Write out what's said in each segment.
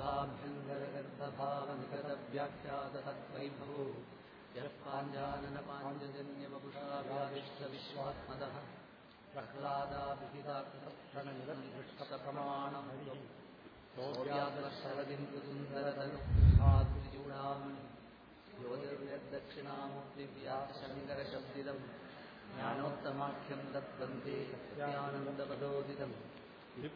भाभ्यङ्गरगर्भभावनिकरव्याख्यातः द्वैभू यःपाञ्जाननपाञ्जजन्यवभावेश्च विश्वात्मनः प्रह्लादाभिहितारम् पुष्पकसममाणमूलौशरदिन्दुसुन्दरतनुूणाम् शङ्करशब्दिदम् ज्ञानोत्तमाख्यम् तद्वन्दे सत्यानन्दपदोदितम् വിദുഷ.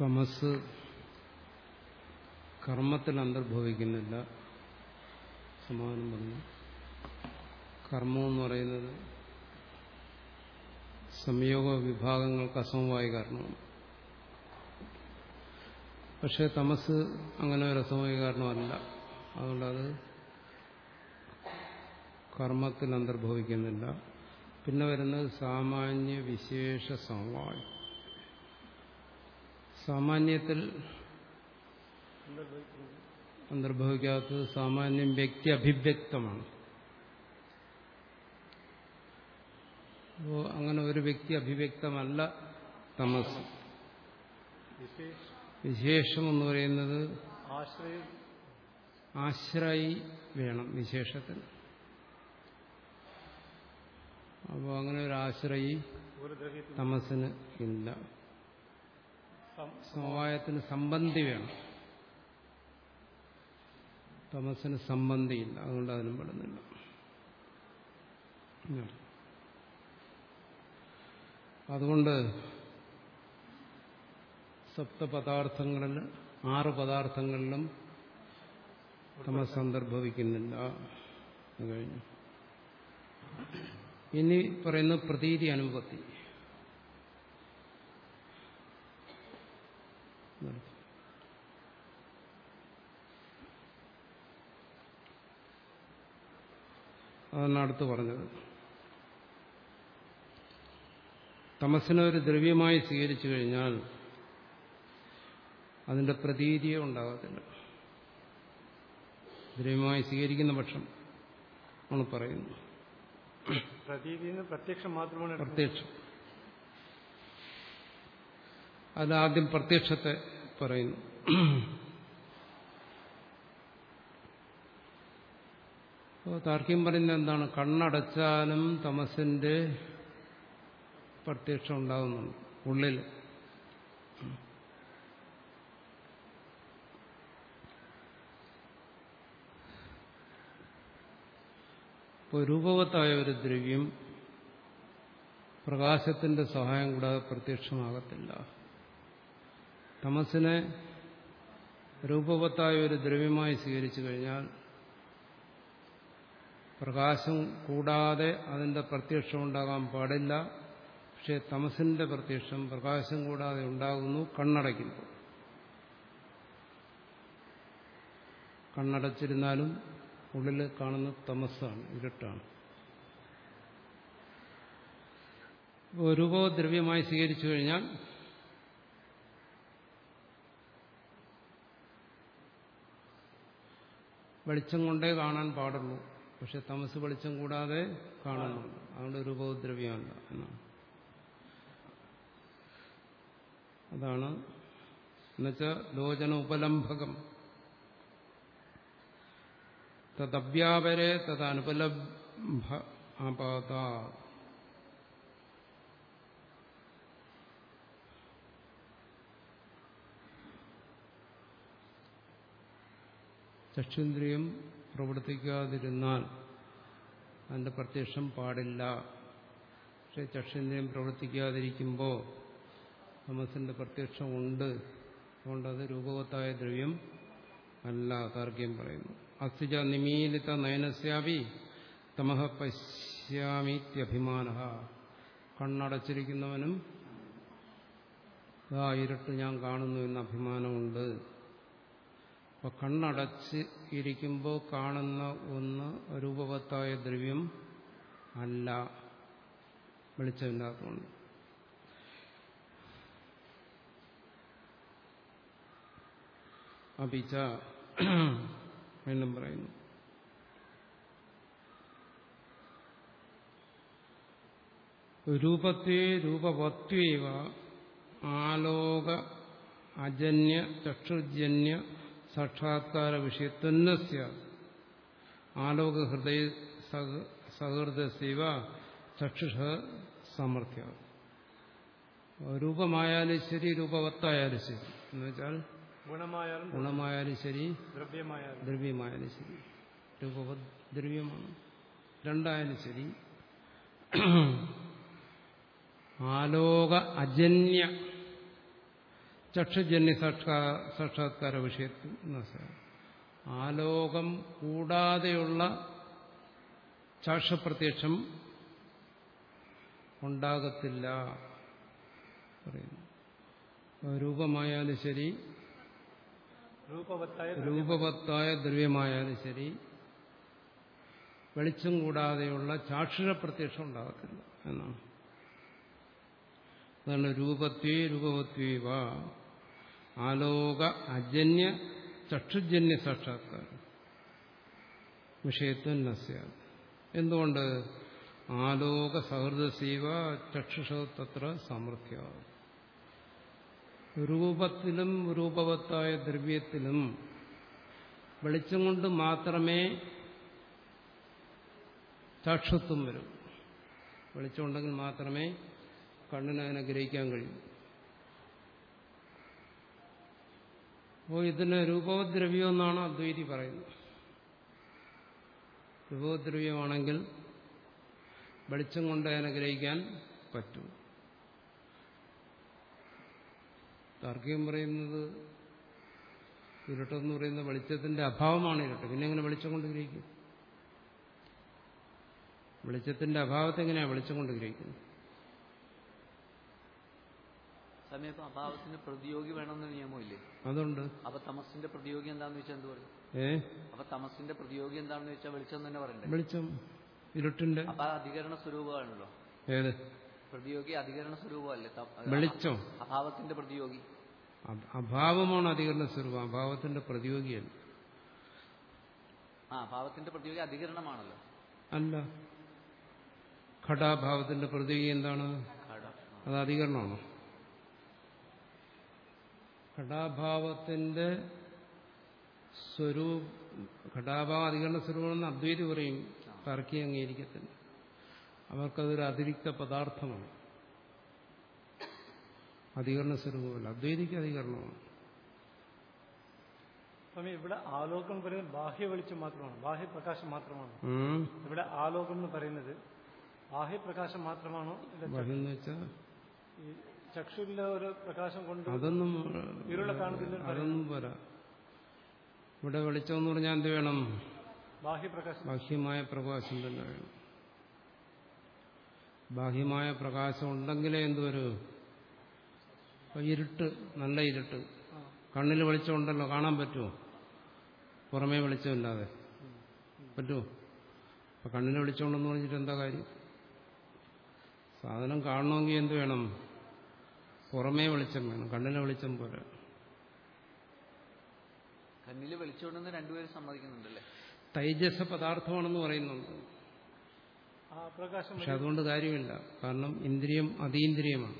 തമസ് കർമ്മത്തിൽ അന്തർഭവിക്കുന്നില്ല സമാനം പറഞ്ഞു. കർമ്മം എന്ന് പറയുന്നത് സംയോഗ വിഭാഗങ്ങൾക്ക് അസമമായ കാരണമാണ്. പക്ഷെ തമസ് അങ്ങനെ ഒരു അസമമായ കാരണമല്ല. അതുകൊണ്ട് അത് കർമ്മത്തിൽ അന്തർഭവിക്കുന്നില്ല. പിന്നെ വരുന്നത് സാമാന്യ വിശേഷ സമവായം. സാമാന്യത്തിൽ അന്തർഭവിക്കാത്തത് സാമാന്യം വ്യക്തി അഭിവ്യക്തമാണ്. അപ്പോൾ അങ്ങനെ ഒരു വ്യക്തി അഭിവ്യക്തമല്ല തമസ്. വിശേഷം എന്ന് പറയുന്നത് ആശ്രയം വേണം വിശേഷത്തിന്. അപ്പോൾ അങ്ങനെ ഒരു ആശ്രയി തമസിന് ഇല്ല. സമവായത്തിന് സംബന്ധി വേണം. തമസിന് സംബന്ധിയില്ല അതുകൊണ്ട് അതിനും പെടുന്നില്ല. അതുകൊണ്ട് സപ്തപദാർത്ഥങ്ങളിൽ ആറ് പദാർത്ഥങ്ങളിലും തമസ് സന്ദർഭവിക്കുന്നില്ല കഴിഞ്ഞു. ഇനി പറയുന്ന പ്രതീതി അനുപത്തി. അതാണ് അടുത്ത് പറഞ്ഞത്. തമസിനെ ഒരു ദ്രവ്യമായി സ്വീകരിച്ചു കഴിഞ്ഞാൽ അതിന്റെ പ്രതീതിയെ ഉണ്ടാകത്തില്ല. ദ്രവ്യമായി സ്വീകരിക്കുന്ന പക്ഷം ആണ് നിന്ന് പ്രത്യക്ഷം മാത്രമാണ്. പ്രത്യക്ഷം. അതിലാദ്യം പ്രത്യക്ഷത്തെ പറയുന്നു. അപ്പോൾ താർക്യം പറയുന്നത് എന്താണ്? കണ്ണടച്ചാലും തമസിന്റെ പ്രത്യക്ഷം ഉണ്ടാകുന്നുണ്ട് ഉള്ളിൽ ഇപ്പോൾ രൂപവത്തായ ഒരു ദ്രവ്യം പ്രകാശത്തിന്റെ സഹായം കൂടാതെ പ്രത്യക്ഷമാകത്തില്ല. തമസിനെ രൂപവത്തായ ഒരു ദ്രവ്യമായി സ്വീകരിച്ചു കഴിഞ്ഞാൽ പ്രകാശം കൂടാതെ അതിന്റെ പ്രത്യക്ഷം ഉണ്ടാകാൻ പാടില്ല. പക്ഷേ തമസിന്റെ പ്രത്യക്ഷം പ്രകാശം കൂടാതെ ഉണ്ടാകുന്നു കണ്ണടയ്ക്കുമ്പോൾ. കണ്ണടച്ചിരുന്നാലും ഉള്ളിൽ കാണുന്ന തമസ്സാണ് ഇരുട്ടാണ്. ഇപ്പോൾ രൂപദ്രവ്യമായി സ്വീകരിച്ചു കഴിഞ്ഞാൽ വെളിച്ചം കൊണ്ടേ കാണാൻ പാടുള്ളൂ. പക്ഷെ തമസ് വെളിച്ചം കൂടാതെ കാണുന്നുണ്ട് അതുകൊണ്ട് രൂപദ്രവ്യമല്ല എന്നാണ്. അതാണ് എന്നുവെച്ചാൽ ലോചന ഉപലംഭകം തദ്വ്യാപരെ തദനുപലംഭ അപാത ചക്ഷുന്ദ്രിയം പ്രവർത്തിക്കാതിരുന്നാൽ അതിന്റെ പ്രത്യക്ഷം പാടില്ല. പക്ഷെ ചക്ഷുന്ദ്രിയം പ്രവർത്തിക്കാതിരിക്കുമ്പോൾ തമസിന്റെ പ്രത്യക്ഷം ഉണ്ട്. അത് രൂപവത്തായ ദ്രവ്യം അല്ല താർക്യം പറയുന്നു. അസ്ഥിജ നിമീലിത നയനസ്യാവി തമഹ പശ്യാമീത്യഭിമാന കണ്ണടച്ചിരിക്കുന്നവനും ആ ഇരുട്ട് ഞാൻ കാണുന്നു എന്ന അഭിമാനമുണ്ട്. അപ്പൊ കണ്ണടച്ച് ഇരിക്കുമ്പോൾ കാണുന്ന ഒന്ന് രൂപവത്തായ ദ്രവ്യം അല്ല. വെളിച്ചമില്ലാത്തതുകൊണ്ട് അപിച്ച എന്നും പറയുന്നു. രൂപത്തെ രൂപവത്വൈവ ആലോക അജന്യ ചക്ഷുജന്യ സാക്ഷാത്കാര വിഷയത്വന്നസ്യ ആലോക ഹൃദയ സഹൃദസ്യവ ചക്ഷുഷ സമർത്ഥ്യ. രൂപമായാലും ശരി രൂപവത്തായാലും ശരി. എന്നുവെച്ചാൽ ഗുണമായാലും ഗുണമായാലും ശരി ദ്രവ്യമായാലും. ദ്രവ്യമായാലും ശരി. രൂപവത് ദ്രവ്യമാണ്. രണ്ടായാലും ശരി. ആലോക അജന്യ ചക്ഷുജന്യ സാക്ഷാ സാക്ഷാത്കാര വിഷയത്തിൽ ആലോകം കൂടാതെയുള്ള ചാക്ഷപ്രത്യക്ഷം ഉണ്ടാകത്തില്ല. പറയുന്നു. രൂപമായാലും ശരി രൂപവത്തായ ദ്രവ്യമായാലും ശരി വെളിച്ചം കൂടാതെയുള്ള ചാക്ഷുര പ്രത്യക്ഷം ഉണ്ടാകത്തില്ല എന്നാണ്. അതാണ് രൂപത്വേ രൂപവത്വീവ. ആലോക അജന്യ ചക്ഷുജന്യ സാക്ഷാത്കാരം. വിഷയത്വം നസ്യ എന്തുകൊണ്ട്? ആലോക സഹൃദസീവ ചക്ഷുഷ തത്ര സാമർഥ്യ രൂപത്തിലും രൂപവത്തായ ദ്രവ്യത്തിലും വെളിച്ചം കൊണ്ട് മാത്രമേ ചാക്ഷത്വം വരും. വെളിച്ചമുണ്ടെങ്കിൽ മാത്രമേ കണ്ണിന് അതിനെ ഗ്രഹിക്കാൻ കഴിയൂ. അപ്പോൾ ഇതിന് രൂപദ്രവ്യം എന്നാണ് അദ്വൈതി പറയുന്നത്. രൂപവദ്രവ്യമാണെങ്കിൽ വെളിച്ചം കൊണ്ട് അതിനെ ഗ്രഹിക്കാൻ പറ്റും. താർക്കികം പറയുന്നത് ഇരുട്ടെന്ന് പറയുന്ന വെളിച്ചത്തിന്റെ അഭാവമാണ് ഇരുട്ട്. പിന്നെ എങ്ങനെ വെളിച്ചം കൊണ്ട് ഗ്രഹിക്കും? വെളിച്ചത്തിന്റെ അഭാവത്തെ എങ്ങനെയാണ് വെളിച്ചം കൊണ്ട് ഗ്രഹിക്കുന്നത്? സമയം ഇപ്പൊ അഭാവത്തിന് പ്രതിയോഗി വേണമെന്ന് നിയമമില്ലേ? അതുണ്ട്. അപ്പൊ തമസിന്റെ പ്രതിയോഗി എന്താന്ന് വെച്ചാൽ എന്ത് പറയും? ഏ? അപ്പൊ തമസിന്റെ പ്രതിയോഗി എന്താണെന്ന് വെച്ചാൽ വെളിച്ചം തന്നെ പറയണ്ടേ? വെളിച്ചം ഇരുട്ടിന്റെ. അപ്പൊ അധികരണ സ്വരൂപമാണല്ലോ. ഏത്? പ്രതിയോഗി അധികരണ സ്വരൂപമല്ലേ? വെളിച്ചം. അഭാവത്തിന്റെ പ്രതിയോഗി. അഭാവമാണ് അധികരണ സ്വരൂപം. അഭാവത്തിന്റെ പ്രതിയോഗിയല്ല ആ ഭാവത്തിന്റെ പ്രതിയോഗി അധികരണമാണല്ലോ. അല്ല. ഘടാഭാവത്തിന്റെ പ്രതിയോഗി എന്താണ്. അത് അധികരണമാണോ? ഘടാഭാവത്തിന്റെ സ്വരൂപ ഘടാഭാവ അധികരണ സ്വരൂപമെന്ന് അദ്വൈതി പറയും. തർക്കി അംഗീകരിക്കത്തില്ല അവർക്കതൊരു അതിരിക്ത പദാർത്ഥമാണ്. അധികരണ സ്വരൂപമല്ല അദ്വൈതിക്ക് അധികരണമാണ്. സ്വാമി ഇവിടെ ആലോകം പറയുന്നത് ബാഹ്യ വെളിച്ചം മാത്രമാണ്. ബാഹ്യപ്രകാശം മാത്രമാണ്. ഇവിടെ ആലോകം എന്ന് പറയുന്നത് ബാഹ്യപ്രകാശം മാത്രമാണോ? ചക്ഷുല്ല ബാഹ്യം എന്ന് ഈ ചക്ഷുവിലെ ഒരു പ്രകാശം കൊണ്ട് അതൊന്നും ഇരുളെ കാണുന്നില്ല അതൊന്നും പോരാ. ഇവിടെ വെളിച്ചം എന്ന് പറഞ്ഞാൽ എന്ത് വേണം? ബാഹ്യപ്രകാശം. ബാഹ്യമായ പ്രകാശം തന്നെ വേണം. ബാഹ്യമായ പ്രകാശം ഉണ്ടെങ്കിലേ എന്ത് വരൂ? ഇപ്പൊ ഇരുട്ട് നല്ല ഇരുട്ട്. കണ്ണിൽ വെളിച്ചമുണ്ടല്ലോ കാണാൻ പറ്റുമോ പുറമേ വെളിച്ചമില്ലാതെ. പറ്റുമോ അപ്പൊ കണ്ണിന് വെളിച്ചമുണ്ടെന്ന് പറഞ്ഞിട്ട് എന്താ കാര്യം? സാധനം കാണണമെങ്കിൽ എന്ത് വേണം? പുറമേ വെളിച്ചം വേണം കണ്ണിന് വെളിച്ചം പോലെ. കണ്ണിൽ വെളിച്ചമുണ്ടെന്ന് രണ്ടുപേരും സമ്മതിക്കുന്നുണ്ടല്ലേ? തൈജസ പദാർത്ഥമാണെന്ന് പറയുന്നുണ്ട്. പക്ഷെ അതുകൊണ്ട് കാര്യമില്ല. കാരണം ഇന്ദ്രിയം അതീന്ദ്രിയമാണ്.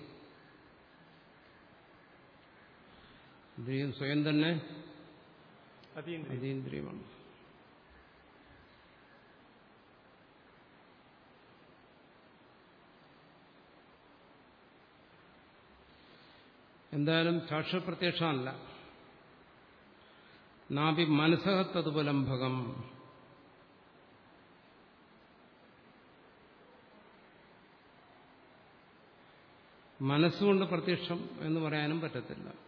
ഇന്ദ്രിയം സ്വയം തന്നെ അതീന്ദ്രിയം. അതീന്ദ്രിയമാണ്. എന്തായാലും സാക്ഷപ്രത്യക്ഷമല്ല നാഭി മനസ്സഹ തതുപലംഭകം മനസ്സുകൊണ്ട് പ്രത്യക്ഷം എന്ന് പറയാനും പറ്റത്തില്ല.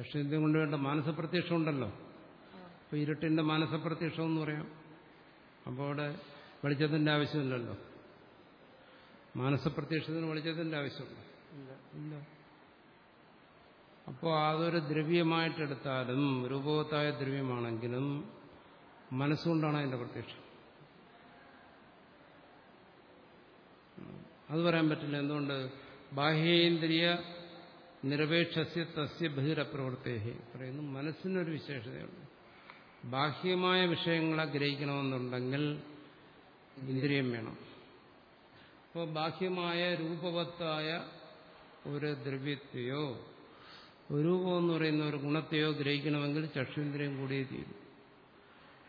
ചക്ഷുന്ദ്രിയം കൊണ്ട് വേണ്ട മാനസപ്രത്യക്ഷം ഉണ്ടല്ലോ. അപ്പൊ ഇരുട്ടിന്റെ മാനസപ്രത്യക്ഷം എന്ന് പറയാം. അപ്പോൾ അവിടെ വെളിച്ചത്തിന്റെ ആവശ്യമില്ലല്ലോ. മാനസപ്രത്യക്ഷത്തിന് വെളിച്ചത്തിന്റെ ആവശ്യമില്ല ഇല്ല. അപ്പോൾ അതൊരു ദ്രവ്യമായിട്ടെടുത്താലും രൂപവത്തായ ദ്രവ്യമാണെങ്കിലും മനസ്സുകൊണ്ടാണ് അതിന്റെ പ്രത്യക്ഷം. അത് പറയാൻ പറ്റില്ല. എന്തുകൊണ്ട്? ബാഹ്യേന്ദ്രിയ നിരപേക്ഷസ്യ തസ്യ ബഹിരപ്രവൃത്തേഹി പറയുന്നു മനസ്സിനൊരു വിശേഷതയുണ്ട്. ബാഹ്യമായ വിഷയങ്ങളെ ഗ്രഹിക്കണമെന്നുണ്ടെങ്കിൽ ഇന്ദ്രിയം വേണം. അപ്പോൾ ബാഹ്യമായ രൂപവത്തായ ഒരു ദ്രവ്യത്തെയോ രൂപം എന്ന് പറയുന്ന ഒരു ഗുണത്തെയോ ഗ്രഹിക്കണമെങ്കിൽ ചക്ഷുന്ദ്രിയം കൂടിയേ തീരും.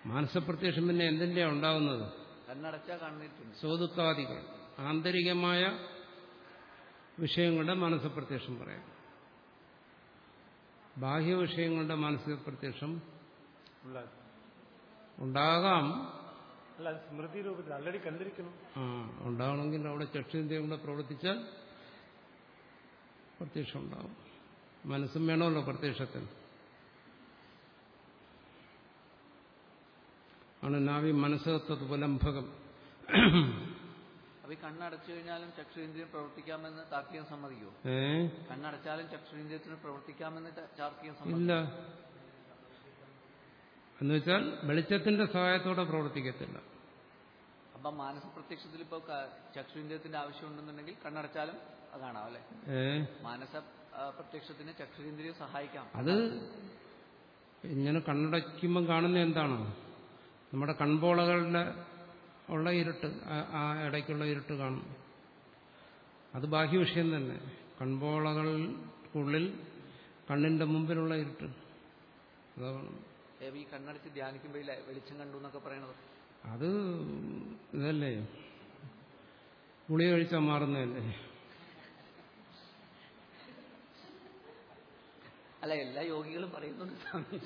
മാനസപ്രത്യക്ഷം പിന്നെ എന്തിന്റെയാണ് ഉണ്ടാവുന്നത്? സ്വതുക്കാദികൾ ആന്തരികമായ വിഷയങ്ങളുടെ മാനസപ്രത്യക്ഷം പറയാം. ബാഹ്യ വിഷയങ്ങളുടെ മാനസിക പ്രത്യക്ഷം ഉണ്ടാകാം. അല്ല സ്മൃതി രൂപത്തിൽ ആൾറെഡി കണ്ടിരിക്കണം ആ ഉണ്ടാവണമെങ്കിൽ അവിടെ ചക്ഷുന്ദ്രിയം കൂടെ പ്രവർത്തിച്ചാൽ പ്രത്യക്ഷം ഉണ്ടാവും. മനസ്സും വേണമല്ലോ പ്രത്യക്ഷത്തിൽ. ആണ് നാവി മനസ്സത്വ പുലംഭകം അപ്പൊ ഈ കണ്ണടച്ചു കഴിഞ്ഞാലും ചക്ഷുരേന്ദ്രിയം പ്രവർത്തിക്കാമെന്ന് താർക്കികം സമ്മതിക്കോ കണ്ണടച്ചാലും ചക്ഷുരേന്ദ്രിയത്തിന് പ്രവർത്തിക്കാമെന്ന് താർക്കികം ഇല്ല. എന്നുവെച്ചാൽ വെളിച്ചത്തിന്റെ സഹായത്തോടെ പ്രവർത്തിക്കത്തില്ല. അപ്പൊ മാനസ പ്രത്യക്ഷത്തിൽ ഇപ്പൊ ചക്ഷുരേന്ദ്രിയത്തിന്റെ ആവശ്യമുണ്ടെന്നുണ്ടെങ്കിൽ കണ്ണടച്ചാലും അത് കാണാം അല്ലെ മാനസ പ്രത്യക്ഷത്തിന് ചക്ഷുരേന്ദ്രിയം സഹായിക്കാം. അത് ഇങ്ങനെ കണ്ണടയ്ക്കുമ്പോൾ കാണുന്ന എന്താണ്? നമ്മുടെ കൺപോളകളുടെ ഉള്ള ഇരുട്ട് ആ- ഇടയ്ക്കുള്ള ഇരുട്ട് കാണും. അത് ബാഹ്യ വിഷയം തന്നെ. കൺപോളകൾക്കുള്ളിൽ കണ്ണിന്റെ മുമ്പിലുള്ള ഇരുട്ട്. ഈ കണ്ണടച്ച് ധ്യാനിക്കുമ്പോഴേ വെളിച്ചം കണ്ടു എന്നൊക്കെ പറയണത്. അത് ഇതല്ലേ? ഗുളിക കഴിച്ചാൽ മാറുന്നതല്ലേ? അല്ല എല്ലാ യോഗികളും പറയുന്നുണ്ട് സ്വാമി.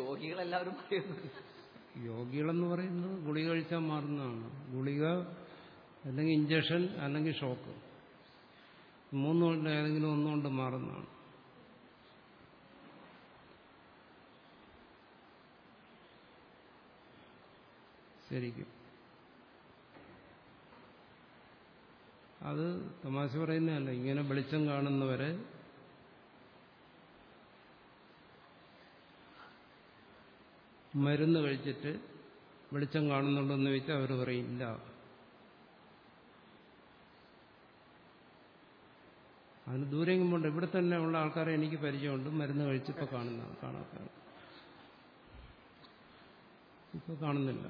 യോഗികളെല്ലാവരും പറയുന്നുണ്ട്. യോഗികളെന്ന് പറയുന്നത് ഗുളിക കഴിച്ചാൽ മാറുന്നതാണ്. ഗുളിക അല്ലെങ്കിൽ ഇഞ്ചക്ഷൻ അല്ലെങ്കിൽ ഷോക്ക് മൂന്നുകൊണ്ട് ഏതെങ്കിലും ഒന്നുകൊണ്ട് മാറുന്നതാണ്. ശരിക്കും. അത് തമാശ പറയുന്നതല്ല. ഇങ്ങനെ വെളിച്ചം കാണുന്നവരെ മരുന്ന് കഴിച്ചിട്ട് വെളിച്ചം കാണുന്നുണ്ടെന്ന് ചോദിച്ചാൽ അവർ പറയില്ല അതിന് ദൂരെങ്കിലും കൊണ്ട് ഇവിടെ തന്നെ ഉള്ള ആൾക്കാരെ എനിക്ക് പരിചയമുണ്ട്. മരുന്ന് കഴിച്ചിപ്പോൾ കാണുന്ന കാണാത്ത ഇപ്പോൾ കാണുന്നില്ല.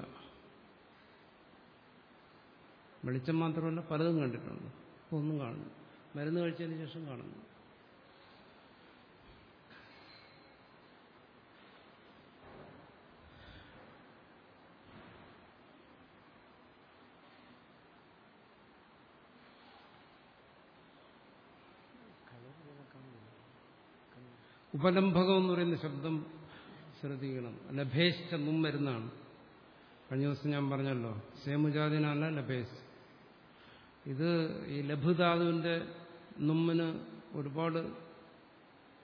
വെളിച്ചം മാത്രമല്ല പലതും കണ്ടിട്ടുണ്ട്. ഇപ്പോൾ ഒന്നും കാണുന്നു മരുന്ന് കഴിച്ചതിന് ശേഷം കാണുന്നു. ഉപലംഭകം എന്ന് പറയുന്ന ശബ്ദം ശ്രദ്ധിക്കണം ലഭേശ്ച മും വരുന്നതാണ് കഴിഞ്ഞ ദിവസം ഞാൻ പറഞ്ഞല്ലോ സേമുജാതിനല്ല ലഭേശ് ഇത് ഈ ലഘുധാതുവിന്റെ നുമ്മിന് ഒരുപാട്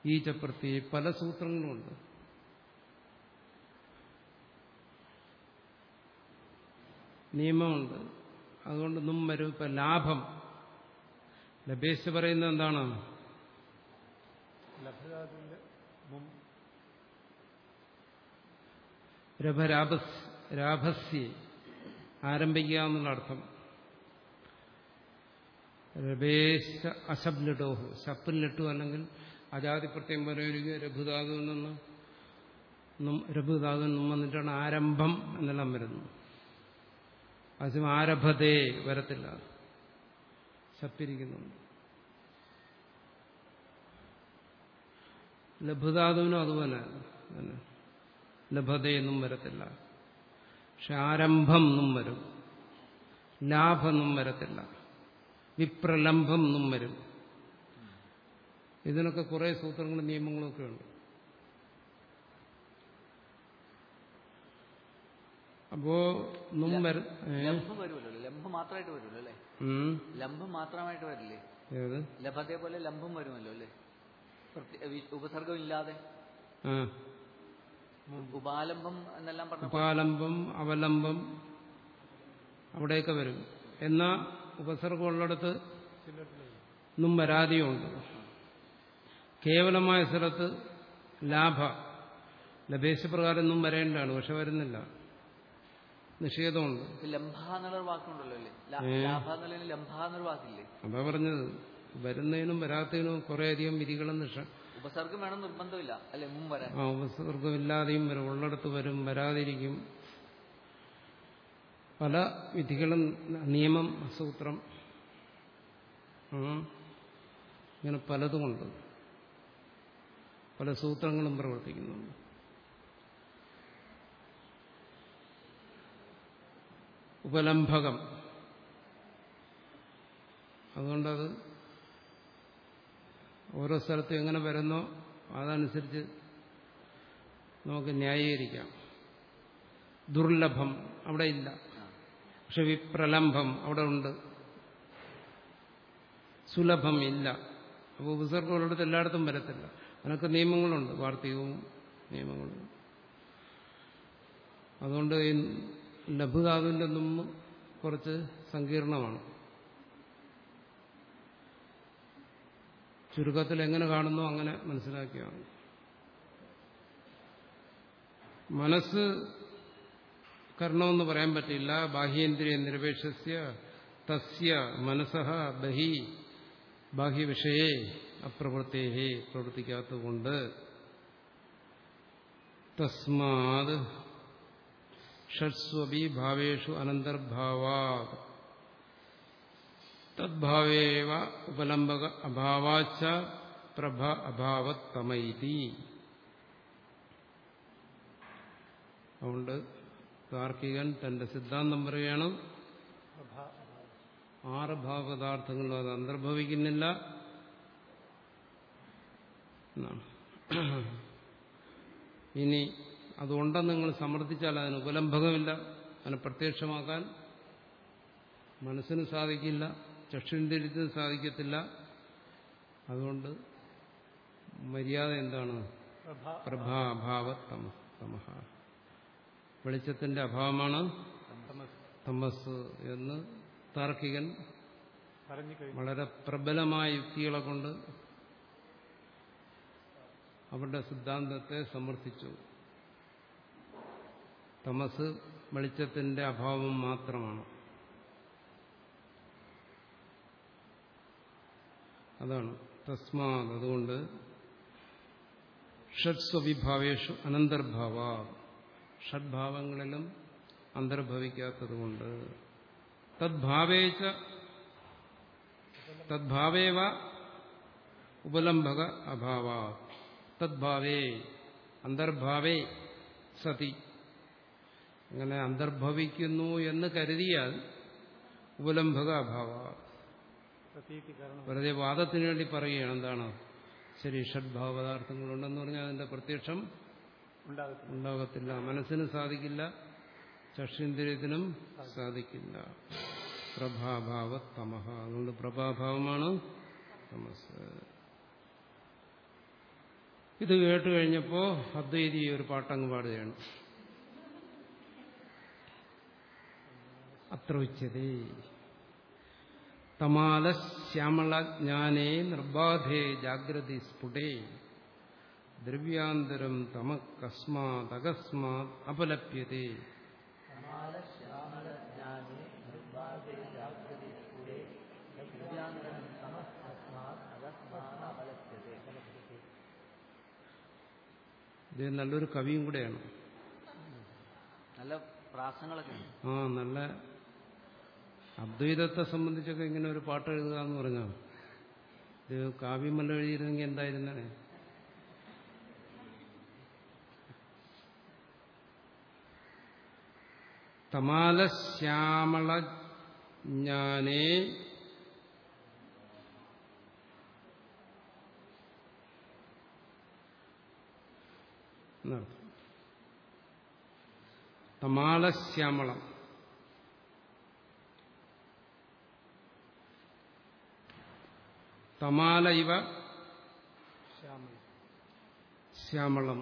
ഈച്ചപ്രത്തി പല സൂത്രങ്ങളുമുണ്ട്. നിയമമുണ്ട്. അതുകൊണ്ട് നും വരും ഇപ്പൊ ലാഭം. ലഭേശ് പറയുന്നത് എന്താണ്? ലഭ്യതാതിന്റെ മും രഭരാഭസ് രാഭസ്യ ആരംഭിക്കുക എന്നുള്ള അർത്ഥം. രഭേശ അശബ് ലഡോഹു ശപ്പിൽ ലിട്ടു അല്ലെങ്കിൽ അജാതി പ്രത്യം പറയുക രഘുധാതുവിൽ നിന്ന് രഘുധാതുവിൽ നിന്നും വന്നിട്ടാണ് ആരംഭം എന്നെല്ലാം വരുന്നു അതും ആരഭതേ വരത്തില്ല. ശപ്പിരിക്കുന്നുണ്ട് ലഘുധാതുവിനും അതുപോലെ തന്നെ. ലഭതയെന്നും വരത്തില്ല. പക്ഷെ ആരംഭം എന്നും വരും. ലാഭമെന്നും വരത്തില്ല. വിപ്രലംഭം എന്നും വരും. ഇതിനൊക്കെ കുറേ സൂത്രങ്ങളും നിയമങ്ങളും ഒക്കെ ഉണ്ട്. അപ്പോ നും വരും മാത്രമായിട്ട് വരുമല്ലോ അല്ലേ. ലംഭം മാത്രമായിട്ട് വരില്ലേ? ഏത്? ലഭത്തെ പോലെ ലംഭം വരുമല്ലോ അല്ലേ? പ്രത്യ- വി- ഉപസർഗം ഇല്ലാതെ ഉപാലംബം എന്നെല്ലാം പറഞ്ഞു ഉപാലംബം അവലംബം അവിടെയൊക്കെ വരും. എന്നാ ഉപസർഗമുള്ളിടത്ത് നും വരാതെയുണ്ട്. കേവലമായ സ്ഥലത്ത് ലാഭ ലഭേശപ്രകാരം ഒന്നും വരേണ്ടതാണ് പക്ഷെ വരുന്നില്ല. നിഷേധമുണ്ട്. ലംഭ എന്നുള്ള വാക്കുണ്ടല്ലോ അല്ലേ. ലാഭ എന്നുള്ളതിന് ലംഭ എന്നൊരു വാക്കില്ലേ? അതാ പറഞ്ഞത്. വരുന്നതിനും വരാത്തതിനും കുറേയധികം വിധികളും നിഷ ഉപസർഗം വേണം നിർബന്ധമില്ല. അല്ലെ? മുമ്പ് വരാൻ. ആ ഉപസർഗമില്ലാതെയും വരും. ഉള്ളിടത്ത് വരും വരാതിരിക്കും. പല വിധികളും നിയമം സൂത്രം. ഇങ്ങനെ പലതുമുണ്ട് പല സൂത്രങ്ങളും പ്രവർത്തിക്കുന്നുണ്ട്. ഉപലംഭകം. അതുകൊണ്ടത് ഓരോ സ്ഥലത്തും എങ്ങനെ വരുന്നോ അതനുസരിച്ച് നമുക്ക് ന്യായീകരിക്കാം. ദുർലഭം അവിടെ ഇല്ല. പക്ഷെ വിപ്രലംഭം അവിടെ ഉണ്ട്. സുലഭം ഇല്ല. അപ്പോൾ ഉപസർഗമുള്ളിടത്ത് എല്ലായിടത്തും വരത്തില്ല. അതിനൊക്കെ നിയമങ്ങളുണ്ട്. വാർത്തകവും നിയമങ്ങളും. അതുകൊണ്ട് ലഘുധാതുവിന്റെ ഒന്നും കുറച്ച് സങ്കീർണമാണ്. ചുരുക്കത്തിൽ എങ്ങനെ കാണുന്നു അങ്ങനെ മനസ്സിലാക്കിയാണ്. മനസ്സ് കർണമെന്ന് പറയാൻ പറ്റില്ല ബാഹ്യേന്ദ്രിയ നിരപേക്ഷസ്യ തസ്യ മനസ്സഹ ബഹി ബാഹ്യവിഷയെ അപ്രവൃത്തേഹേ പ്രവർത്തിക്കാത്തതുകൊണ്ട് തസ്മാത് ഷഡ്സ്വപി ഭാവേഷു അനന്തർഭാവാ തദ്ഭാവേവ ഉപലംബക അഭാവാച്ച പ്രഭ അഭാവത്തമൈതി അതുകൊണ്ട് താർക്കികൻ തന്റെ സിദ്ധാന്തം പറയുകയാണ് ആറ് ഭാവപദാർത്ഥങ്ങളും അത് അന്തർഭവിക്കുന്നില്ല ഇനി അതുണ്ടെന്ന് നിങ്ങൾ സമർത്ഥിച്ചാൽ അതിന് ഉപലംഭകമില്ല അതിനെ പ്രത്യക്ഷമാക്കാൻ മനസ്സിന് സാധിക്കില്ല. ചക്ഷുന്ദ്രിയത്തിന് സാധിക്കത്തില്ല. അതുകൊണ്ട് മര്യാദ എന്താണ്? പ്രഭാഭാവ തമ തമഹ. വെളിച്ചത്തിന്റെ അഭാവമാണ് തമസ്. എന്ന് താർക്കികൻ വളരെ പ്രബലമായ യുക്തികളെ കൊണ്ട് അവരുടെ സിദ്ധാന്തത്തെ സമർത്ഥിച്ചു. തമസ് വെളിച്ചത്തിന്റെ അഭാവം മാത്രമാണ്. അതാണ്. തസ്മാത് അതുകൊണ്ട് ഷഡ്സ്വവിഭാവേഷു അനന്തർഭാവ. ഷഡ്ഭാവങ്ങളിലും അന്തർഭവിക്കാത്തതുകൊണ്ട്. തദ്ഭാവേച്ച തദ്ഭാവേവ ഉപലംബക അഭാവ. തദ്ഭാവേ അന്തർഭാവേ സതി. അങ്ങനെ അന്തർഭവിക്കുന്നു എന്ന് കരുതിയാൽ ഉപലംബക അഭാവ. വെറുതെ വാദത്തിന് വേണ്ടി പറയുകയാണ്. എന്താണ്? ശരി ഷഡ്ഭാവ പദാർത്ഥങ്ങളുണ്ടെന്ന് പറഞ്ഞാൽ അതിന്റെ പ്രത്യക്ഷം ഉണ്ടാകത്തില്ല. മനസ്സിന് സാധിക്കില്ല ചക്ഷേന്ദ്രിയത്തിനും സാധിക്കില്ല. പ്രഭാഭാവ തമഹ. അതുകൊണ്ട് പ്രഭാഭാവമാണ് തമസ്. ഇത് കേട്ട് കഴിഞ്ഞപ്പോ അദ്വൈതി ഒരു പാട്ടങ്ങ് പാടുകയാണ്. അത്ര ഉച്ചതേ. തമാലശ്യാമളജ്ഞാനേ നിർബാധേ ജാഗ്രതി സ്ഫുടേ. ദ്രവ്യാന്തരം തമ കസ്മാതകസ്മാത് അപലപ്യതേ. ഇത് നല്ലൊരു കവിയും കൂടെയാണ്. നല്ല പ്രാസങ്ങളൊക്കെ ആ നല്ല അദ്വൈതത്തെ സംബന്ധിച്ചൊക്കെ ഇങ്ങനെ ഒരു പാട്ട് എഴുതുക എന്ന് പറഞ്ഞാൽ ഇത് കാവ്യമല്ല എഴുതിയിരുന്നെങ്കിൽ എന്തായിരുന്നേ? തമാലശ്യാമള ജ്ഞാനേ. എന്നർത്ഥം തമാല ഇവ ശ്യാമളം.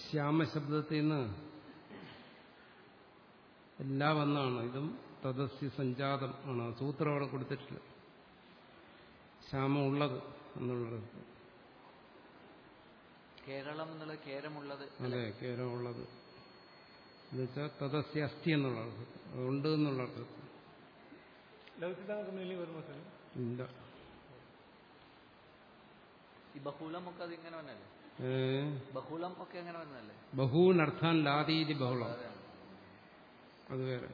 ശ്യാമശബ്ദത്തിൽ നിന്ന് എല്ലാം വന്നാണ്. ഇതും തദസ്യ സഞ്ജാതം ആണ്. സൂത്രം അവിടെ കൊടുത്തിട്ടില്ല. ശ്യാമം ഉള്ളത് എന്നുള്ളത്. കേരളം എന്നുള്ളത് കേരമുള്ളത്. അതെ കേരം ഉള്ളത് എന്നുവെച്ചാൽ തദസ്യ അസ്ഥി എന്നുള്ള അർത്ഥത്തിൽ അതുണ്ട് എന്നുള്ള അർത്ഥത്തിൽ ഇല്ല. ഈ ബഹുളം ഒക്കെ അത് ഇങ്ങനെ വന്നല്ലേ ഏ ഒക്കെ അങ്ങനെ വന്നല്ലേ ബഹൂനർത്ഥാൻ ലാതീതി ബഹുളം. അത് വേറെ.